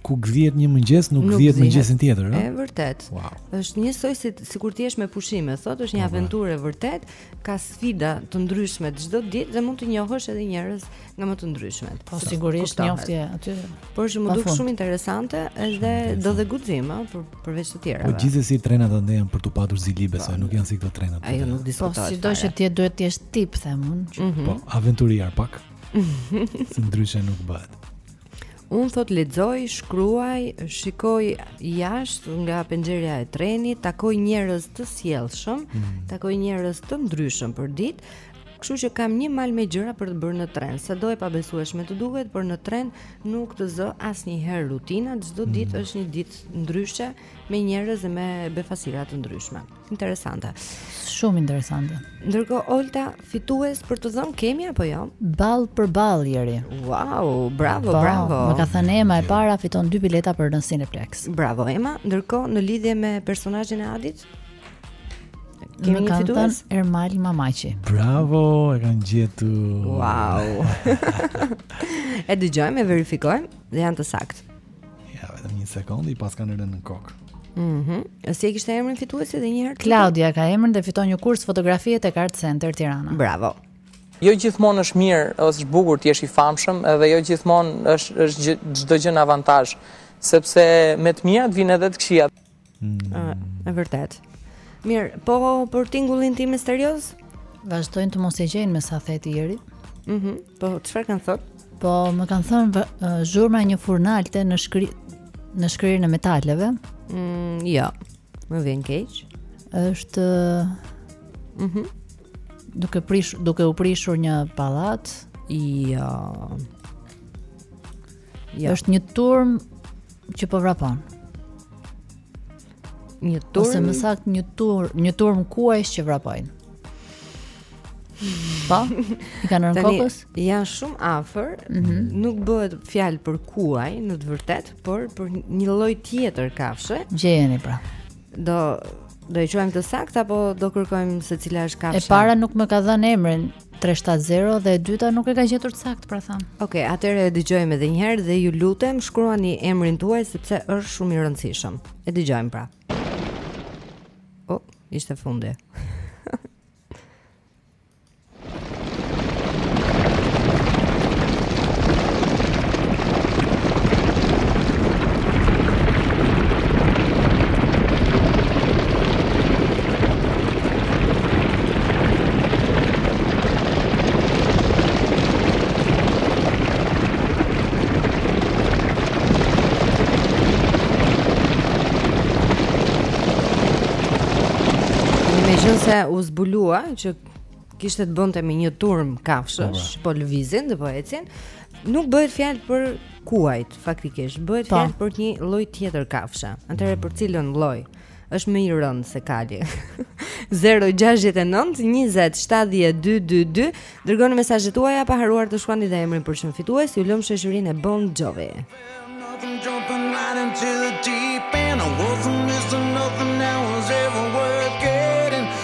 ku gdhihet një mëngjes, nuk, nuk gdhihet mëngjesin tjetër, ëh. Është vërtet. Wow. Është njësoj si sikur të jesh me pushime, thotë, është një po, po. aventurë e vërtetë ka sfida të ndryshme çdo ditë dhe mund të njohësh edhe njerëz nga më të ndryshmet. Po sigurisht njoftje aty. Por që m'u duk shumë interesante edhe do dhe guxim, ëh, për përveç të tjerave. Po gjithsesi trenat janë për t'u patur zili besoj, po. nuk janë si këto trena. Ajo nuk diskutohet. Po sidoqoftë duhet të jesh tip them unë. Mhm. Po aventurier pak. Se ndryshe nuk bëhet. Unë thotë lexoj, shkruaj, shikoj jashtë nga penxherja e trenit, takoj njerëz të sjellshëm, mm. takoj njerëz të ndryshëm për ditë. Kështu që kam një mal me gjëra për të bërë në tren. Sado e pabesueshme të duket, por në tren nuk të zë asnjëherë rutina, çdo mm. ditë është një ditë ndryshe me njerëz dhe me befasira të ndryshme. Interesante. Shumë interesante. Ndërkohë Olta fitues për të dhënë kemi apo jo? Ballë për ballë i ri. Wow, bravo, pa, bravo. Më ka thënë Ema e para fiton dy bileta për në Cineplexx. Bravo Ema. Ndërkohë në lidhje me personazhin e Adit, kemi një fitues. Më ka thënë Ermal Mamaqi. Bravo, e kanë gjetur. Wow. e dëgjojmë e verifikojmë në janë të saktë. Ja, vetëm një sekondë, i paskan rënë në kokë. Mhm. Mm si e kishte emrin fituesi edhe një herë? Klaudia ka emrin dhe fiton një kurs fotografie tek Art Center Tirana. Bravo. Jo gjithmonë është mirë ose është bukur të jesh i famshëm, edhe jo gjithmonë është është çdo gjë në avantazh, sepse me të mirat vijnë edhe të këqijat. Mm. Ë, e vërtetë. Mirë, po për tingullin tim misterioz? Vazhdojnë të mos e gjejnë me sa theti ieri. Mhm. Mm po çfarë kanë thënë? Po më kanë thënë zhurma e një furnalte në shkri në shkrirën e metaleve. Mm, jo. Më vjen keq. Është Mhm. Mm duke prish duke u prishur një pallat. Jo. Jo. Është një turmë që po vrapon. Një turmë ose më saktë një turmë, një turmë kuajsh që vrapojnë. Po? I kanë rënë kokës? Janë shumë afër. Mm -hmm. Nuk bëhet fjalë për kuaj në të vërtetë, por për një lloj tjetër kafshe. Gjejeni pra. Do do e quajmë të saktë apo do kërkojmë se cila është kafsha? E para nuk më ka dhënë emrin. 370 dhe e dyta nuk e ka gjetur saktë pra thamë. Okej, okay, atëherë e dëgjojmë edhe një herë dhe ju lutem shkruani emrin tuaj sepse është shumë i rëndësishëm. E dëgjojmë pra. Oh, ishte fundi. se u zbulua që kishte të bënte me një turmë kafshësh, po, po lëvizin dhe po ecin. Nuk bëhet fjalë për kuajt, faktikisht, bëhet po. fjalë për një lloj tjetër kafshe. Atëherë për cilën lloj? Është më i rëndë se kali. 069 20 70 222 dërgoni mesazhet tuaja pa harruar të shkruani dhe emrin për çm fitues, ju lëmë në shoqërinë e Bon Jovi.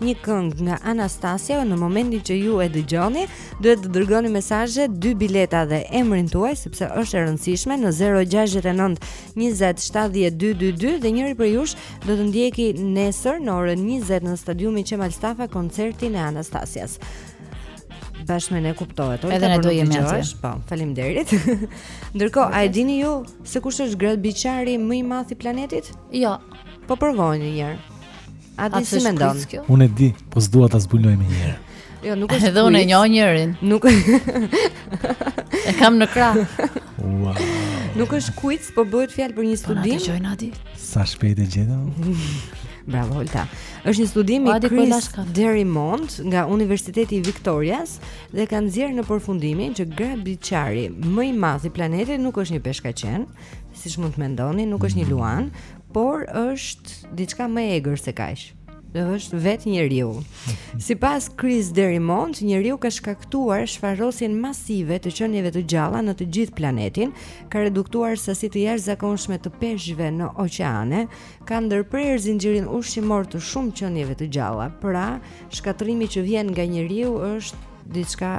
një këngë nga Anastasia në momentin që ju e dëgjoni, duhet të dërgoni mesazhe dy bileta dhe emrin tuaj sepse është e rëndësishme në 069 2070222 dhe njëri prej jush do të ndjekë nesër në orën 20 në stadiumin Qemal Stafa koncertin e Anastasias. Bashkë me ne kuptohet. Edhe ne do jemi atje. Po, faleminderit. Ndërkohë, a e dini ju se kush është grabitqari më i madh i planetit? Jo. Po provojmë një herë. A di si mendon? Unë e di, po s'dua ta zbuloj menjëherë. Jo, nuk është. Edhe unë e njoh njërin. Nuk. e kam në krah. Wow. Nuk është quiz, po bëhet fjalë për një po, studim. Po dëgjoj Nadi. Sa shpejt e gjeta. Bravo Olta. Është një studim i po, Chris Derimont nga Universiteti i Victorias dhe ka nxjerrë në përfundimin që grabitqari më i madh i planetit nuk është një peshkaqen, siç mund të mendoni, nuk është një luan, por është diçka më e egër se kaq dhe është vetë njeriu. Sipas Chris Derimont, njeriu ka shkaktuar shfarosjen masive të qenieve të gjalla në të gjithë planetin, ka reduktuar sasi të jashtëzakonshme të peshqve në oqeane, ka ndërprerë zinxhirin ushqimor të shumë qenieve të gjalla. Pra, shkatërrimi që vjen nga njeriu është diçka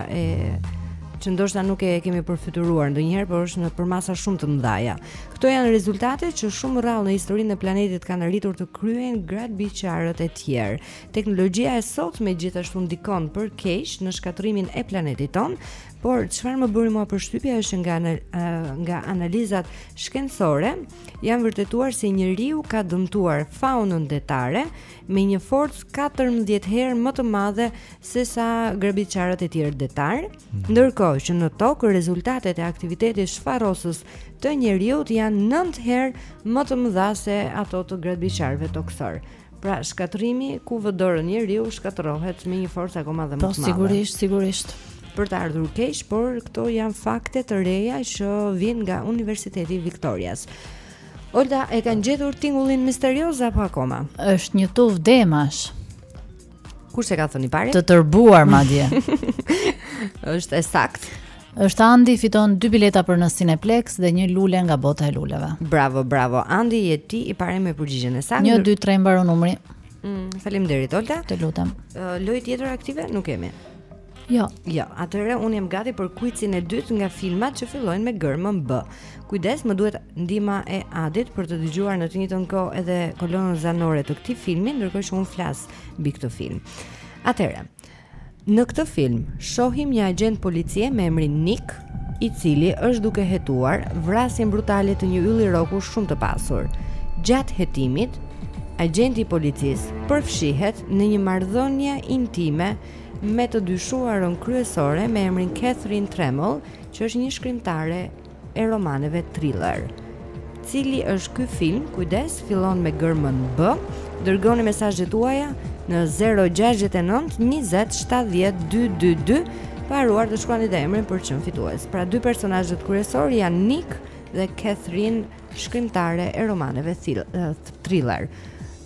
që ndoshta nuk e kemi përfytyruar ndonjëherë, por është në përmasa shumë të mëdha. Këto janë rezultatet që shumë rrallë në historinë e planetit kanë arritur të kryejnë grabitqarët e tjerë. Teknologjia e sotme gjithashtu ndikon për keq në shkatërrimin e planetit tonë, por çfarë më bëri mua përshtypje është nga nga analizat shkencore janë vërtetuar se njeriu ka dëmtuar faunën detare me një forcë 14 herë më të madhe se sa grabitqarët e tjerë detarë, mm. ndërkohë që në tokë rezultatet e aktivitetit shfarosës të njeriut janë 9 herë më të mëdha se ato të grabitqarëve tokësorë. Pra shkatërrimi ku vë dorën njeriu shkatërrohet me një forcë akoma dhe më po, të madhe. Po sigurisht, sigurisht për të ardhur keq, por këto janë fakte të reja që vijnë nga Universiteti i Victorias. Olta, e kanë gjetur tingullin misterioz apo akoma? Është një tufë demash. Kush e ka thënë i pari? Të tërbuar madje. Është e saktë. Është Andi fiton dy bileta për në Cineplex dhe një lule nga bota e luleve. Bravo, bravo. Andi je ti i pari me përgjigjen e saktë. 1 2 3 mbaron numri. Mm, Faleminderit Olta. Të lutem. Uh, lojë tjetër aktive nuk kemi. Jo. Jo, atëherë unë jam gati për kuicin e dytë nga filmat që fillojnë me gërmën B. Kujdes, më duhet ndihma e Adit për të dëgjuar në të njëjtën kohë edhe kolonën zanore të këtij filmi, ndërkohë që unë flas mbi këtë film. Atëherë, në këtë film shohim një agjent policie me emrin Nick, i cili është duke hetuar vrasjen brutale të një ylli rroku shumë të pasur. Gjatë hetimit, agjenti i policisë përfshihet në një marrëdhënie intime me të dyshuarën kryesore me emrin Catherine Tramell, që është një shkrimtare e romaneve thriller. Cili është ky film? Kujdes, fillon me gërmën B. Dërgoni mesazhet tuaja në 069 20 70 222 pa harruar të shkruani dhe emrin për çmim fitues. Pra dy personazhet kryesorë janë Nick dhe Catherine, shkrimtare e romaneve thriller.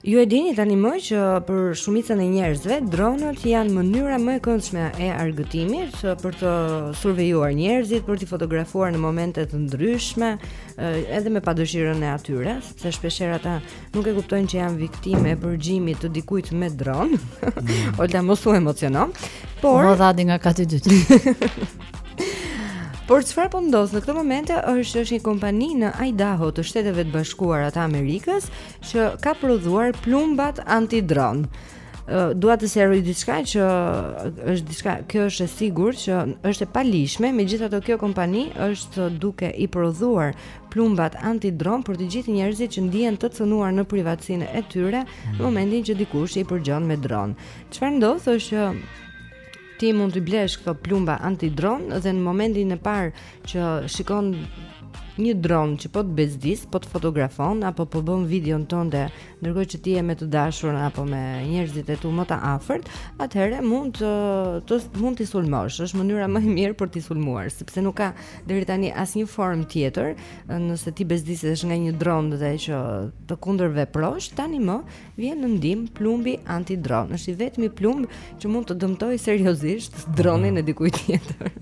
Ju e dini tanimë që për shumicën e njerëzve dronët janë mënyra më e këndshme e argëtimit për të survejuar njerëzit, për t'i fotografuar në momente të ndryshme, edhe me padëshirën e atyre, sepse shpeshherë ata nuk e kuptojnë që janë viktimë e përgjimit të dikujt me dron. Mm. Olta mos u emociono. Por, më dhadi nga kati i dytë. Por çfarë po ndodh në këtë moment është që është një kompani në Idaho të Shteteve të Bashkuara të Amerikës që ka prodhuar plumbat antidron. Uh, dua të sqaroj diçka që është diçka, kjo është e sigurt që është e paligjshme, megjithatë kjo kompani është duke i prodhuar plumbat antidron për të gjithë njerëzit që ndihen të cënuar në privatësinë e tyre në momentin që dikush i përgjon me dron. Çfarë ndodh është që Ti mund t'i blesh këto plumba anti-dron dhe në momentin e parë që shikon një dron që po të bezdis, po të fotografon apo po bën videon tënde, ndërkohë që ti je me të dashurën apo me njerëzit e tu më të afërt, atëherë mund të të mund t'i sulmosh. Është mënyra më e mirë për t'i sulmuar, sepse nuk ka deri tani asnjë formë tjetër, nëse ti bezdisesh nga një dron dhe që të kundërveprosh, tani më Vjen në ndihmë plumbi antidron. Është i vetmi plumb që mund të dëmtojë seriozisht dronin e dikujt tjetër.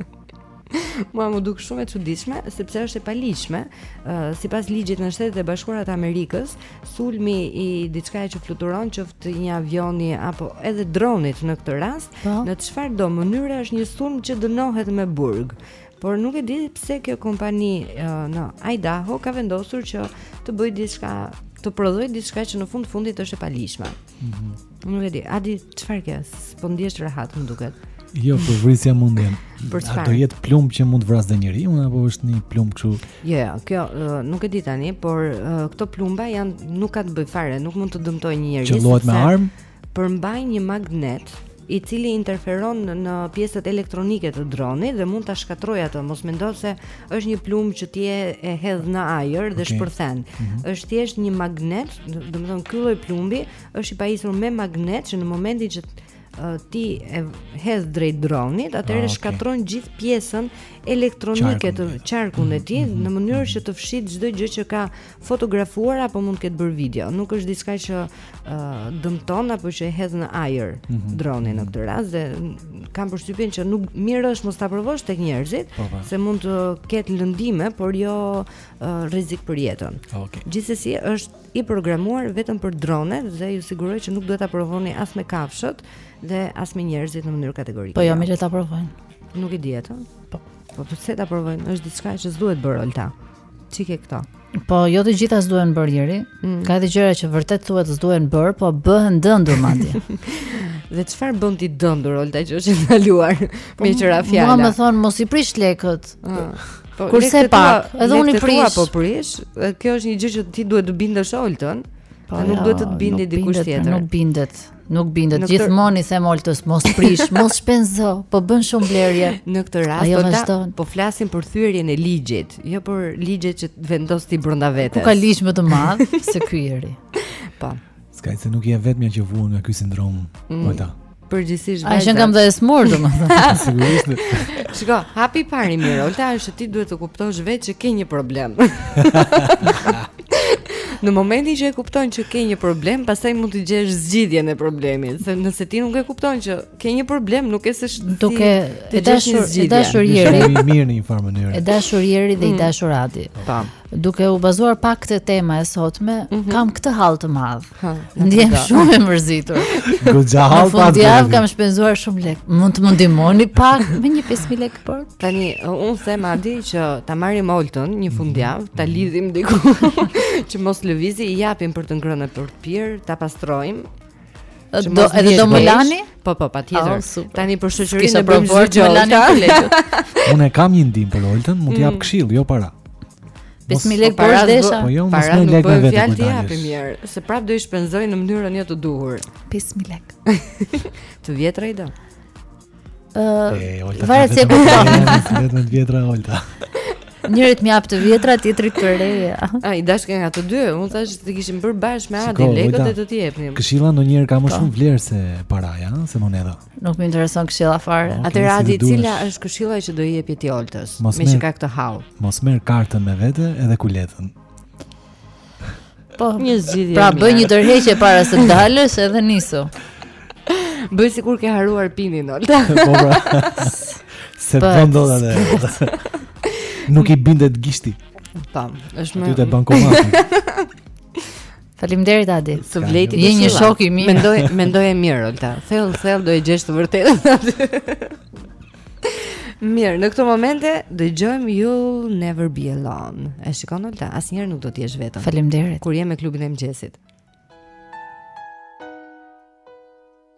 Mua më duk shumë e çuditshme sepse është e paligjshme. Uh, Sipas ligjit në Shtetet e Bashkuara të Amerikës, sulmi i diçka që fluturon, qoftë një avioni apo edhe dronit në këtë rast, po. në çfarëdo mënyre është një sulm që dënohet me burg. Por nuk e di pse kjo kompani në Idaho ka vendosur që të bëjë diçka, të prodhojë diçka që në fund fundit është e paligjshme. Mm -hmm. Nuk e di, a di çfarë ke? Po ndihesh rehat, më duket. Jo, po vrisja mendjen. A do jetë plumb që mund të vrasë dhe njeriun apo është një plumb kështu? Jo, jo, kjo uh, nuk e di tani, por uh, këto plumba janë nuk ka të bëjë fare, nuk mund të dëmtojë njeri. Qëllohet me armë? përmbajnë një magnet i cili interferon në pjesët elektronike të dronit dhe mund ta shkatërrojë atë. Mos mendo se është një plumb që ti e hedh në ajër dhe okay. shpërthen. Mm -hmm. Është thjesht një magnet, domethënë ky lloj plumbi është i pajisur me magnet që në momentin që ti e hedh drejt dronit, atëherë ah, okay. shkatërron gjithë pjesën elektronike të qarkun e tij mm -hmm. në mënyrë që të fshijë çdo gjë që ka fotografuar apo mund të ketë bërë video. Nuk është diçka që uh, dëmton apo që e hedh në ajër mm -hmm. dronin në këtë rast dhe kam përshtypjen që nuk mirë është mos ta provosh tek njerëzit, po, po. se mund të ketë lëndime, por jo uh, rrezik për jetën. Okay. Gjithsesi është i programuar vetëm për dronet dhe ju siguroj që nuk duhet ta provoni as me kafshët dhe as me njerëzit në mënyrë kategorike. Po jo, le ta provojnë. Nuk e dihet. Po. Po pse ta provojnë? Është diçka që s'duhet bërë Olta. Çike këto. Po, jo të gjitha s'duhen bërë Eri. Mm. Ka edhe gjëra që vërtet thuhet s'duhen bërë, po bëhen dëndur madje. Dhe çfarë bën ti dëndur Olta që është ndaluar po, me që ra fjala? Mua më thon mos i prish lekët. Ah, po, Kurse pak, edhe unë i prish. Po prish, kjo është një gjë që ti duhet të bindesh Oltën. Po nuk duhet të të bindi dikush tjetër. Nuk bindet. Nuk bindet. Këtë... Gjithmonë i them Oltës, mos prish, mos shpenzo, po bën shumë blerje. Në këtë rast Ajo Olta, po, po flasim për thyerjen e ligjit, jo për ligjet që vendos ti brenda vetes. Ku ka ligj më të madh se ky Jeri? Po. Ska se nuk je vetëm që vuan nga ky sindrom, mm. Olta. Përgjithësisht vajza. Ai që jam dhe sëmurë domethënë. Sigurisht. Shiko, hapi i parë mirë, Olta, është ti duhet të kuptosh vetë që ke një problem. Në momentin që e kupton që ke një problem, pastaj mund të gjesh zgjidhjen e problemit. Se nëse ti nuk e kupton që ke një problem, nuk ke se si do të gjesh një zgjidhje. E dashur Jeri. Është mirë në një farë mënyrë. E dashur Jeri dhe i mm. dashur Adi. Tam. Duke u bazuar pak te tema e sotme, mm -hmm. kam këtë hall të madh. Ndihem shumë e mërzitur. Goxha hall pa. Unë kam shpenzuar shumë lek. Mund të më ndihmoni pak me një 5000 lek për? Tani unë them Adi që ta marrim Oltën një fundjavë, ta mhm. lidhim diku që mos lëvizë, i japim për të ngrënë për të pirë, ta pastrojmë. Do edhe do më lani? Po po, patjetër. Oh, Tani për shoqërinë e bëjmë çdo gjë. Unë kam një ndihmë për Oltën, mund t'i jap mm. këshillë, jo para. 5000 lekë para desha. Po jo, mos më lekë vetë. Po fjalë t'i japim mirë, se prap do i shpenzoj në mënyrën jo të duhur. 5000 lekë. Të vjetra i do. Ë, varet se ku ka. Vetëm të vjetra Olta. Njëri të më japë të vjetra, tjetri të reja. A i dashke nga të dy, unë thashë se të kishim bërë bashkë me Adi lekët e të të jepnim. Këshilla ndonjëherë ka më po. shumë vlerë se paraja, se monedha. Nuk më intereson këshilla fare. Okay, Atëherë Adi cila është këshilla që do i jepje ti Oltës, meqë ka këtë hall. Mos merr kartën me vete edhe kuletën. Po, një zgjidhje. Pra bëj një tërheqje para se të dalësh edhe nisu. Bëj sikur ke harruar pinin Olta. Po pra. S'e bën dot atë. Nuk i bindet gishti. Po, është më. Ti te bankomati. Faleminderit Adi. Të vlejti ti. Je një shok i mirë. Mendoje, mendoje mirë Olta. Thell, thell do e gjesh të vërtetën aty. Mirë, në këto momente dëgjojmë You'll Never Be Alone. E shikon Olta, asnjëherë nuk do të jesh vetëm. Faleminderit. Kur je me klubin e mëngjesit.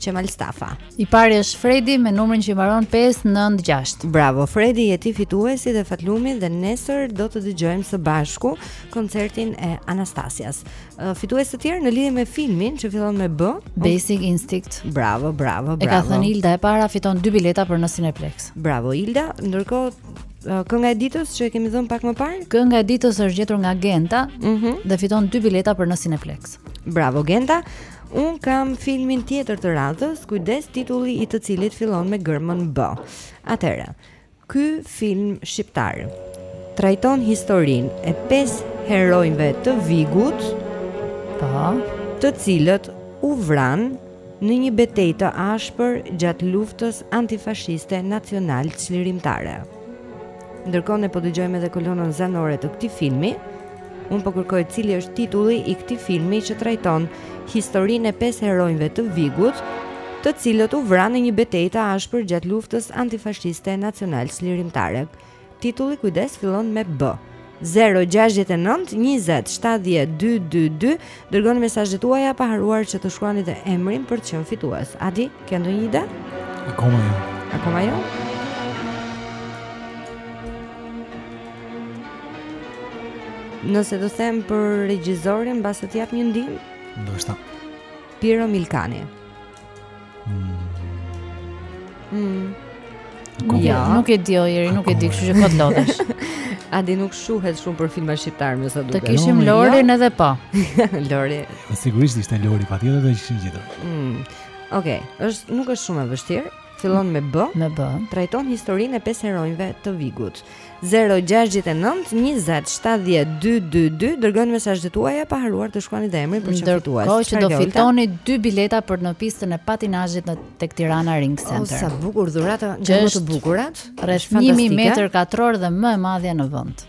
Qemal Stafa. I pari është Fredi me numrin që mbaron 596. Bravo Fredi, je ti fituesi dhe fatlumi dhe nesër do të dëgjojmë së bashku koncertin e Anastasias. Fitues të tjerë në lidhje me filmin që fillon me B, Basic Instinct. Bravo, bravo, bravo. E ka thënë Ilda e para fiton dy bileta për në Cineplex. Bravo Ilda, ndërkohë kënga e ditës që e kemi dhënë pak më parë? Kënga e ditës është gjetur nga Genta, mm -hmm. dhe fiton dy bileta për në Cineplex. Bravo Genta. Unë kam filmin tjetër të radhës, kujdes titulli i të cilit fillon me gërmën B. Atëherë, ky film shqiptar trajton historinë e pesë heronjve të Vigut, po, të cilët u vran në një betejë të ashpër gjatë luftës antifashiste nacional çlirimtare. Ndërkohë ne po dëgjojmë edhe kolonën zanore të këtij filmi. Unë po kërkoj cili është titulli i këtij filmi që trajton historinë e pesë heronjve të Vigut, të cilët u vranë në një betejë të ashpër gjatë luftës antifashiste nacional-çlirimtare. Titulli kujdes fillon me B. Zero gjashtëdhjetë e nëntë njëzet shtatëdhjetë dy dy dy dërgoni mesazhet tuaja pa harruar që të shkruani dhe emrin për të qenë fitues. Adi, ke ndonjë ide? Akoma jo. Akoma jo. Nëse të them për regjisorin, mbase të jap një ndihmë? Ndoshta. Piro Milkani. Nuk, ja. nuk e di o Jeri, nuk e di, kështu që kot lodhesh. Adi nuk shquhet shumë për filma shqiptarë, me sa duket. Të kishim jo, Lorin edhe po. Lori. Po sigurisht të ishte Lori, patjetër do të kishim gjetur. Mm. Okej, okay. është nuk është shumë e vështirë. fillon me B, me B, trajton historinë e pesë heronjve të Vigut. 069 20 70 222 dërgoni mesazhet tuaja pa harruar të shkruani dhe emrin për të qenë fitues. Ndërkohë që do fitoni dy bileta për në pistën e patinazhit në tek Tirana Ring Center. Oh, sa bukur dhurata, janë shumë të bukura. Rreth 1000 metër katror dhe më e madhja në vend.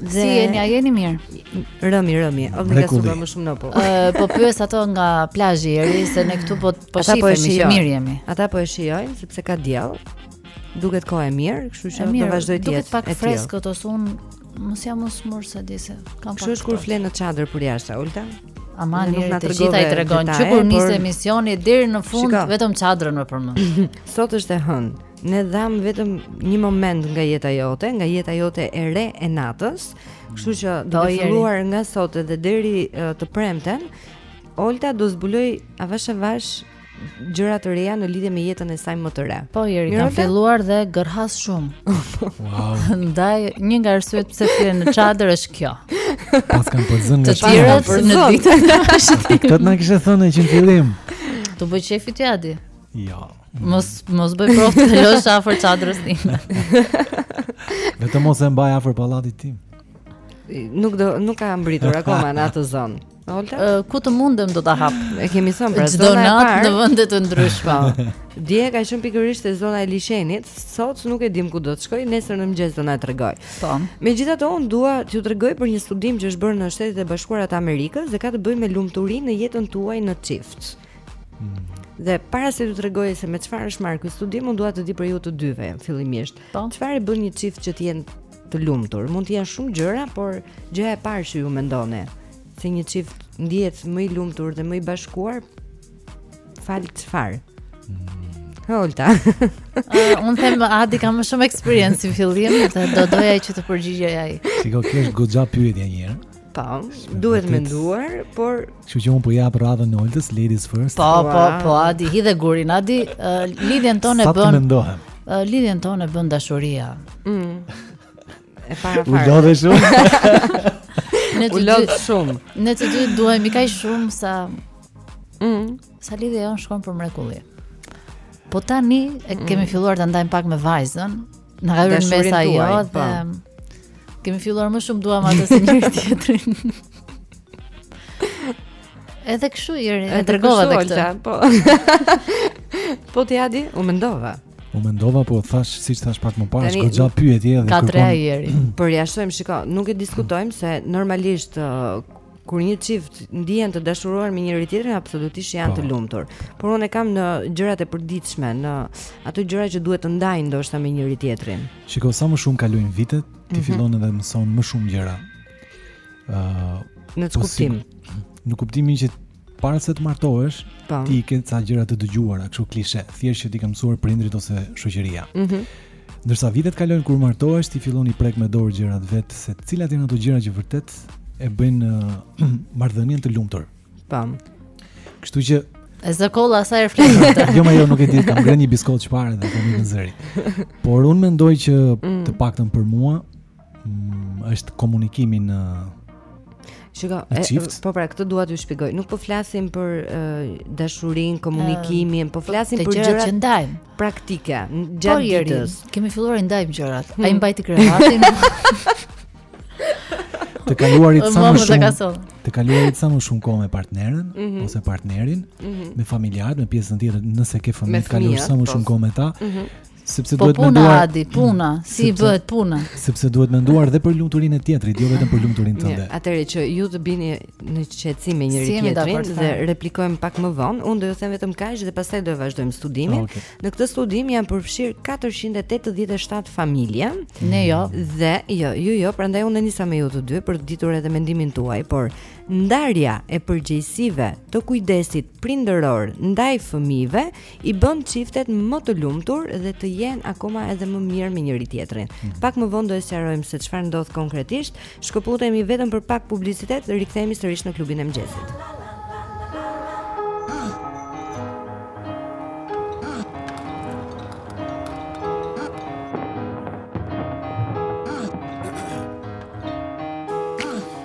Dhe... Si jeni, a jeni mirë? Rëmi, rëmi, o më kasu më shumë në po Po pyes ata nga plazhi Jeri, se ne këtu po, po, po shihemi, që mirë jemi Ata po e shijojnë, sepse ka diell Duket kohë e mirë, kështu që do vazhdojë të jetë Duket pak freskët ose unë, mos jam sëmurë, se di se Kështu është kur fle në çadër përjashta, Olta? Ama nuk na tregove gjë, thuaj, tregon që kur nis emisioni deri në fund vetëm çadrën më përmend. Sot është e hënë. Ne dhamë vetëm një moment nga jeta jote, nga jeta jote e re e natës, kështu që duke filluar nga sot dhe deri të premten, Olta do zbulojë avash avash gjëra të reja në lidhje me jetën e saj më të re. Po, Jeri, kam filluar dhe gërhas shumë. Wow. Ndaj një nga arsyet pse fle në çadër është kjo. Pas kanë po zënë të tjera për në ditë. Këtë na kishe thënë që në fillim. T'u bë qejfi ty Adi? Jo. Mos mos bëj provë ta lësh afër çadrës time. Vetëm mos e mbaj afër pallatit tim. Nuk do nuk ka mbritur akoma në atë zonë. Olta? Uh, ku të mundem do ta hap. E kemi thënë pra zona e parë. Çdo në vende të ndryshme. Po. Dje ka qenë pikërisht e zona e Liqenit, sot nuk e dim ku do të shkojë, nesër në mëngjes do na tregojë. Po. Megjithatë un dua t'ju tregoj për një studim që është bërë në Shtetet e Bashkuara të Amerikës dhe ka të bëjë me lumturinë në jetën tuaj në çift. Dhe para se t'ju tregoj se me çfarë është marrë ky studim, unë dua të di për ju të dyve fillimisht. Po. Çfarë bën një çift që të jenë të lumtur? Mund të jenë shumë gjëra, por gjëja e parë që ju mendoni se një çift ndihet më i lumtur dhe më i bashkuar falë çfarë? Holta. uh, unë them Adi ka më shumë eksperiencë në fillim, do doja që të përgjigjej ai. Sikur që është goxha pyetje një herë. Po, duhet Vetit. menduar, por Kështu që un po jap radhën Holtës Ladies First. Po, po, po, Adi, hidhe gurin. Adi, uh, lidhjen tonë e bën. Sa të mendohem. Uh, lidhjen tonë e bën dashuria. Mm. E para fare. U lodhe shumë. ne të dy shumë. Ne të dy duhemi kaq shumë sa mm. sa lidhja jonë shkon për mrekulli. Po tani e kemi mm. filluar ta ndajmë pak me vajzën, Na ka rënë mes ajo dhe... Po. Kemi filluar më shumë duam atë se njëri-tjetrin. Edhe kështu i rënë, e tregova dhe këtë. Po, po ti Adi, u mendova. U mendova, po thash, siç thash pak më parë, është goxha pyetje dhe kërkon... Ka tre a i eri. Përjashtojmë, shiko, nuk e diskutojmë se normalisht uh, Kur një çift ndihen të dashuruar me njëri-tjetrin, absolutisht janë të po. lumtur. Por unë e kam në gjërat e përditshme, në ato gjëra që duhet të ndajnë ndoshta me njëri-tjetrin. Shiko sa më shumë kalojnë vitet, ti mm -hmm. fillon edhe mëson më shumë gjëra. Ëh, uh, në po kuptim. Në kuptimin që para se të martohesh, pa. Po. ti ke ca gjëra të dëgjuara, kështu klishe, thjesht që t'i ka mësuar prindrit ose shoqëria. Mhm. Mm Ndërsa vitet kalojnë kur martohesh ti fillon i prek me dorë gjërat vet se cilat janë ato gjëra që vërtet e bëjnë uh, marrëdhënien të lumtur. Pam. Kështu që e zë kolla sa herë flet. jo më jo nuk e di, kam ngrënë një biskotë çfarë dhe kam një zëri. Por un mendoj që mm. të paktën për mua mm, është komunikimi në çift. Shiko, e, po pra këtë dua t'ju shpjegoj. Nuk po flasim për uh, dashurinë, komunikimin, po flasim po, për gjërat që ndajmë. praktike gjatë ditës. Kemi filluar të ndajmë gjërat. Ai mbajti krevatin. Të kaluarit sa më shumë. Të kaluarit sa më shumë kohë me partneren mm -hmm. ose partnerin, mm -hmm. me familjarët, me pjesën tjetër, nëse ke fëmijë, të kalosh sa më shumë kohë me ta. Mm -hmm. Sepse po duhet puna, menduar puna Adi, puna, mm, si sepse, bëhet puna. Sepse duhet menduar dhe për lumturinë e tjetrit, jo vetëm për lumturinë tënde. Atëherë që ju të bini në qetësim me njëri tjetrin dhe replikojmë pak më vonë. Unë do ju them vetëm kaq dhe pastaj do e vazhdojmë studimin. Okay. Në këtë studim janë përfshirë 487 familje. Ne jo. Dhe jo, ju jo, prandaj unë nisa me ju të dy për të ditur edhe mendimin tuaj, por ndarja e përgjegjësive të kujdesit prindëror ndaj fëmijëve i bën çiftet më të lumtur dhe të jenë akoma edhe më mirë me njëri tjetrin. Mm. Pak më vonë do të sqarojmë se çfarë ndodh konkretisht. Shkëputemi vetëm për pak publicitet dhe rikthehemi sërish në klubin e mëngjesit.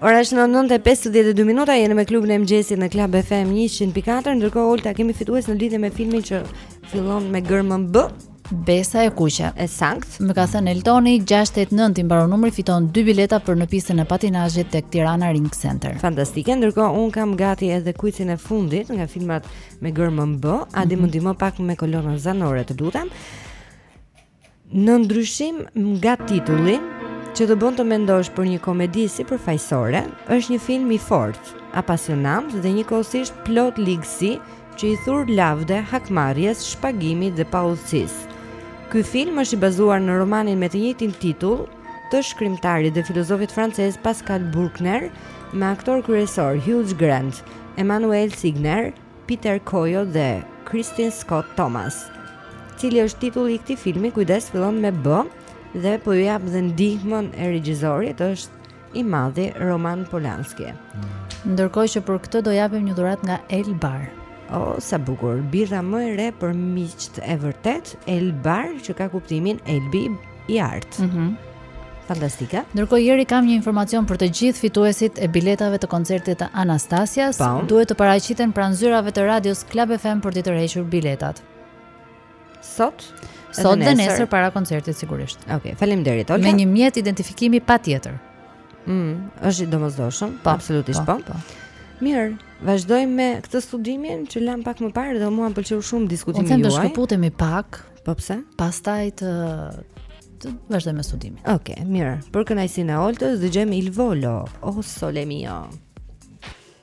Ora është 9:52 minuta, jemi me klubin e mëngjesit në Club FM 104, ndërkohë Olta kemi fitues në lidhje me filmin që fillon me gërmën B. Besa e kuqe. E saktë. Më ka thënë Eltoni 689 i mbaron numri fiton dy bileta për në pistën e patinazhit tek Tirana Ring Center. Fantastike. Ndërkohë unë kam gati edhe kuicin e fundit nga filmat me gërmën B. A di mm -hmm. më ndihmo pak me kolonën zanore, të lutem. Në ndryshim nga titulli që të bën të mendosh për një komedi sipërfaqësore, është një film i fortë, apasionant dhe njëkohësisht plot ligësi që i thur lavde hakmarrjes, shpagimit dhe paudhësisë. Ky film është i bazuar në romanin me të njëjtin titull të shkrimtarit dhe filozofit francez Pascal Burkner, me aktor kryesor Hugh Grant, Emmanuel Seigner, Peter Coyote dhe Kristin Scott Thomas. Cili është titulli i këtij filmi? Kujdes, fillon me B dhe po ju jap dhe ndihmën e regjisorit, është i madhi Roman Polanski. Ndërkohë që për këtë do japim një dhuratë nga Elbar. Oh, sa bukur. Birra më e re për miqtë e vërtetë, Elbar, që ka kuptimin Elbi i artë. Mhm. Mm Fantastike. Ndërkohë Jeri kam një informacion për të gjithë fituesit e biletave të koncertit të Anastasias. Po. Duhet të paraqiten pranë zyrave të radios Club FM për të tërhequr biletat. Sot Sot dhe nesër para koncertit sigurisht. Okej, okay, faleminderit Olta. Me një mjet identifikimi patjetër. Mm, është i domosdoshëm, po, absolutisht po. po. po. Mirë, vazhdojmë me këtë studimin që lamë pak më parë dhe mua më pëlqeu shumë diskutimi juaj. Ne do të shkëputemi pak, po pse? Pastaj do të vazhdojmë me studimin. Okej, okay, mirë. Për kënaqësinë e Oltës, dëgjojmë Il Volo, O Sole Mio.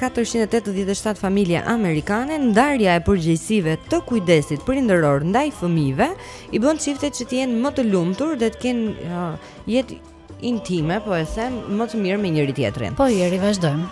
katërqind e tetëdhjetë e shtatë familje amerikane, ndarja e përgjegjësive të kujdesit prindëror ndaj fëmijëve i bën çiftet që të jenë më të lumtur dhe të kenë uh, jetë intime, po e them, më të mirë me njëri tjetrin. Po Jeri vazhdojmë.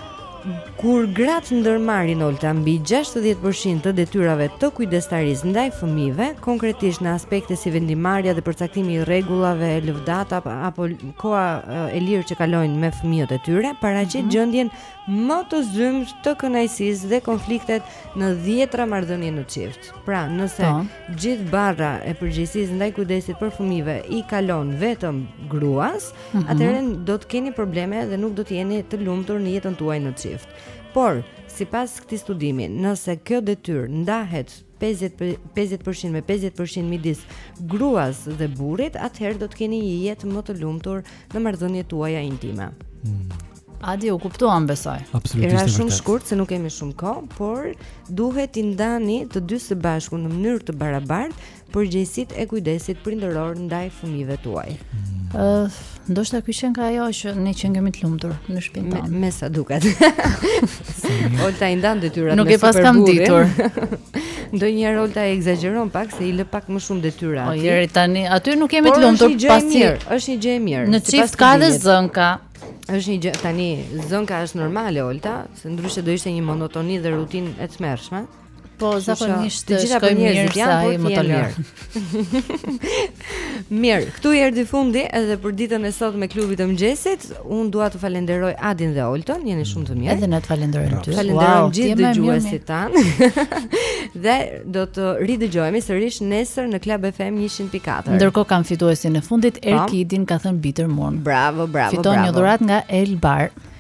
Kur gratë ndërmarrin Olta mbi 60% të detyrave të kujdestarisë ndaj fëmijëve, konkretisht në aspekte si vendimmarrja dhe përcaktimi i rregullave, lëvdata apo koha e lirë që kalojnë me fëmijët e tyre, paraqet mm -hmm. gjendjen më të zymtë të kënaqësisë dhe konfliktet në dhjetëra marrëdhënie në çift. Pra, nëse po. gjithë barra e përgjegjësisë ndaj kujdesit për fëmijëve i kalon vetëm gruas, mm -hmm. atëherë do të keni probleme dhe nuk do të jeni të lumtur në jetën tuaj në çift. Por, sipas këtij studimi, nëse kjo detyrë ndahet 50 për 50% me 50% midis gruas dhe burrit, atëherë do të keni një jetë më të lumtur në marrëdhëniet tuaja intime. Mm. Adi u kuptuam besoj. Absolutisht. E rashë shumë shkurt se nuk kemi shumë kohë, por duhet t'i ndani të dy së bashku në mënyrë të barabartë përgjegjësitë e kujdesit prindëror ndaj fëmijëve tuaj. Mm. Ndoshta ky qenka ajo që ne qenkemi të lumtur në shpinë tonë. Me, me sa duket. Olta i ndan detyrat Nuk me super burrin. Nuk e paskam ditur. Ndonjëherë Olta e egzageron pak se i lë pak më shumë detyra. Po Jeri tani, aty nuk jemi të lumtur pasi. Është një gjë e mirë. Në çift ka dhe zënka. Është një gjë tani, zënka është normale Olta, se ndryshe do ishte një monotoni dhe rutinë e tmerrshme. Po, zakonisht të gjitha për njerëzit janë, por më të lirë. Mirë, këtu i erdhi fundi edhe për ditën e sotme klubit të mëngjesit. Unë dua të falenderoj Adin dhe Olton, jeni shumë të mirë. Edhe ne të falenderojmë ty. Falenderojmë wow, gjithë dëgjuesit tanë. dhe do të ridëgjohemi sërish nesër në Club FM 100.4. Ndërkohë kam fituesin e fundit, po. Erkidi na ka thënë Bitter Moon. Bravo, bravo, Fiton bravo. Fiton një dhuratë nga El Bar.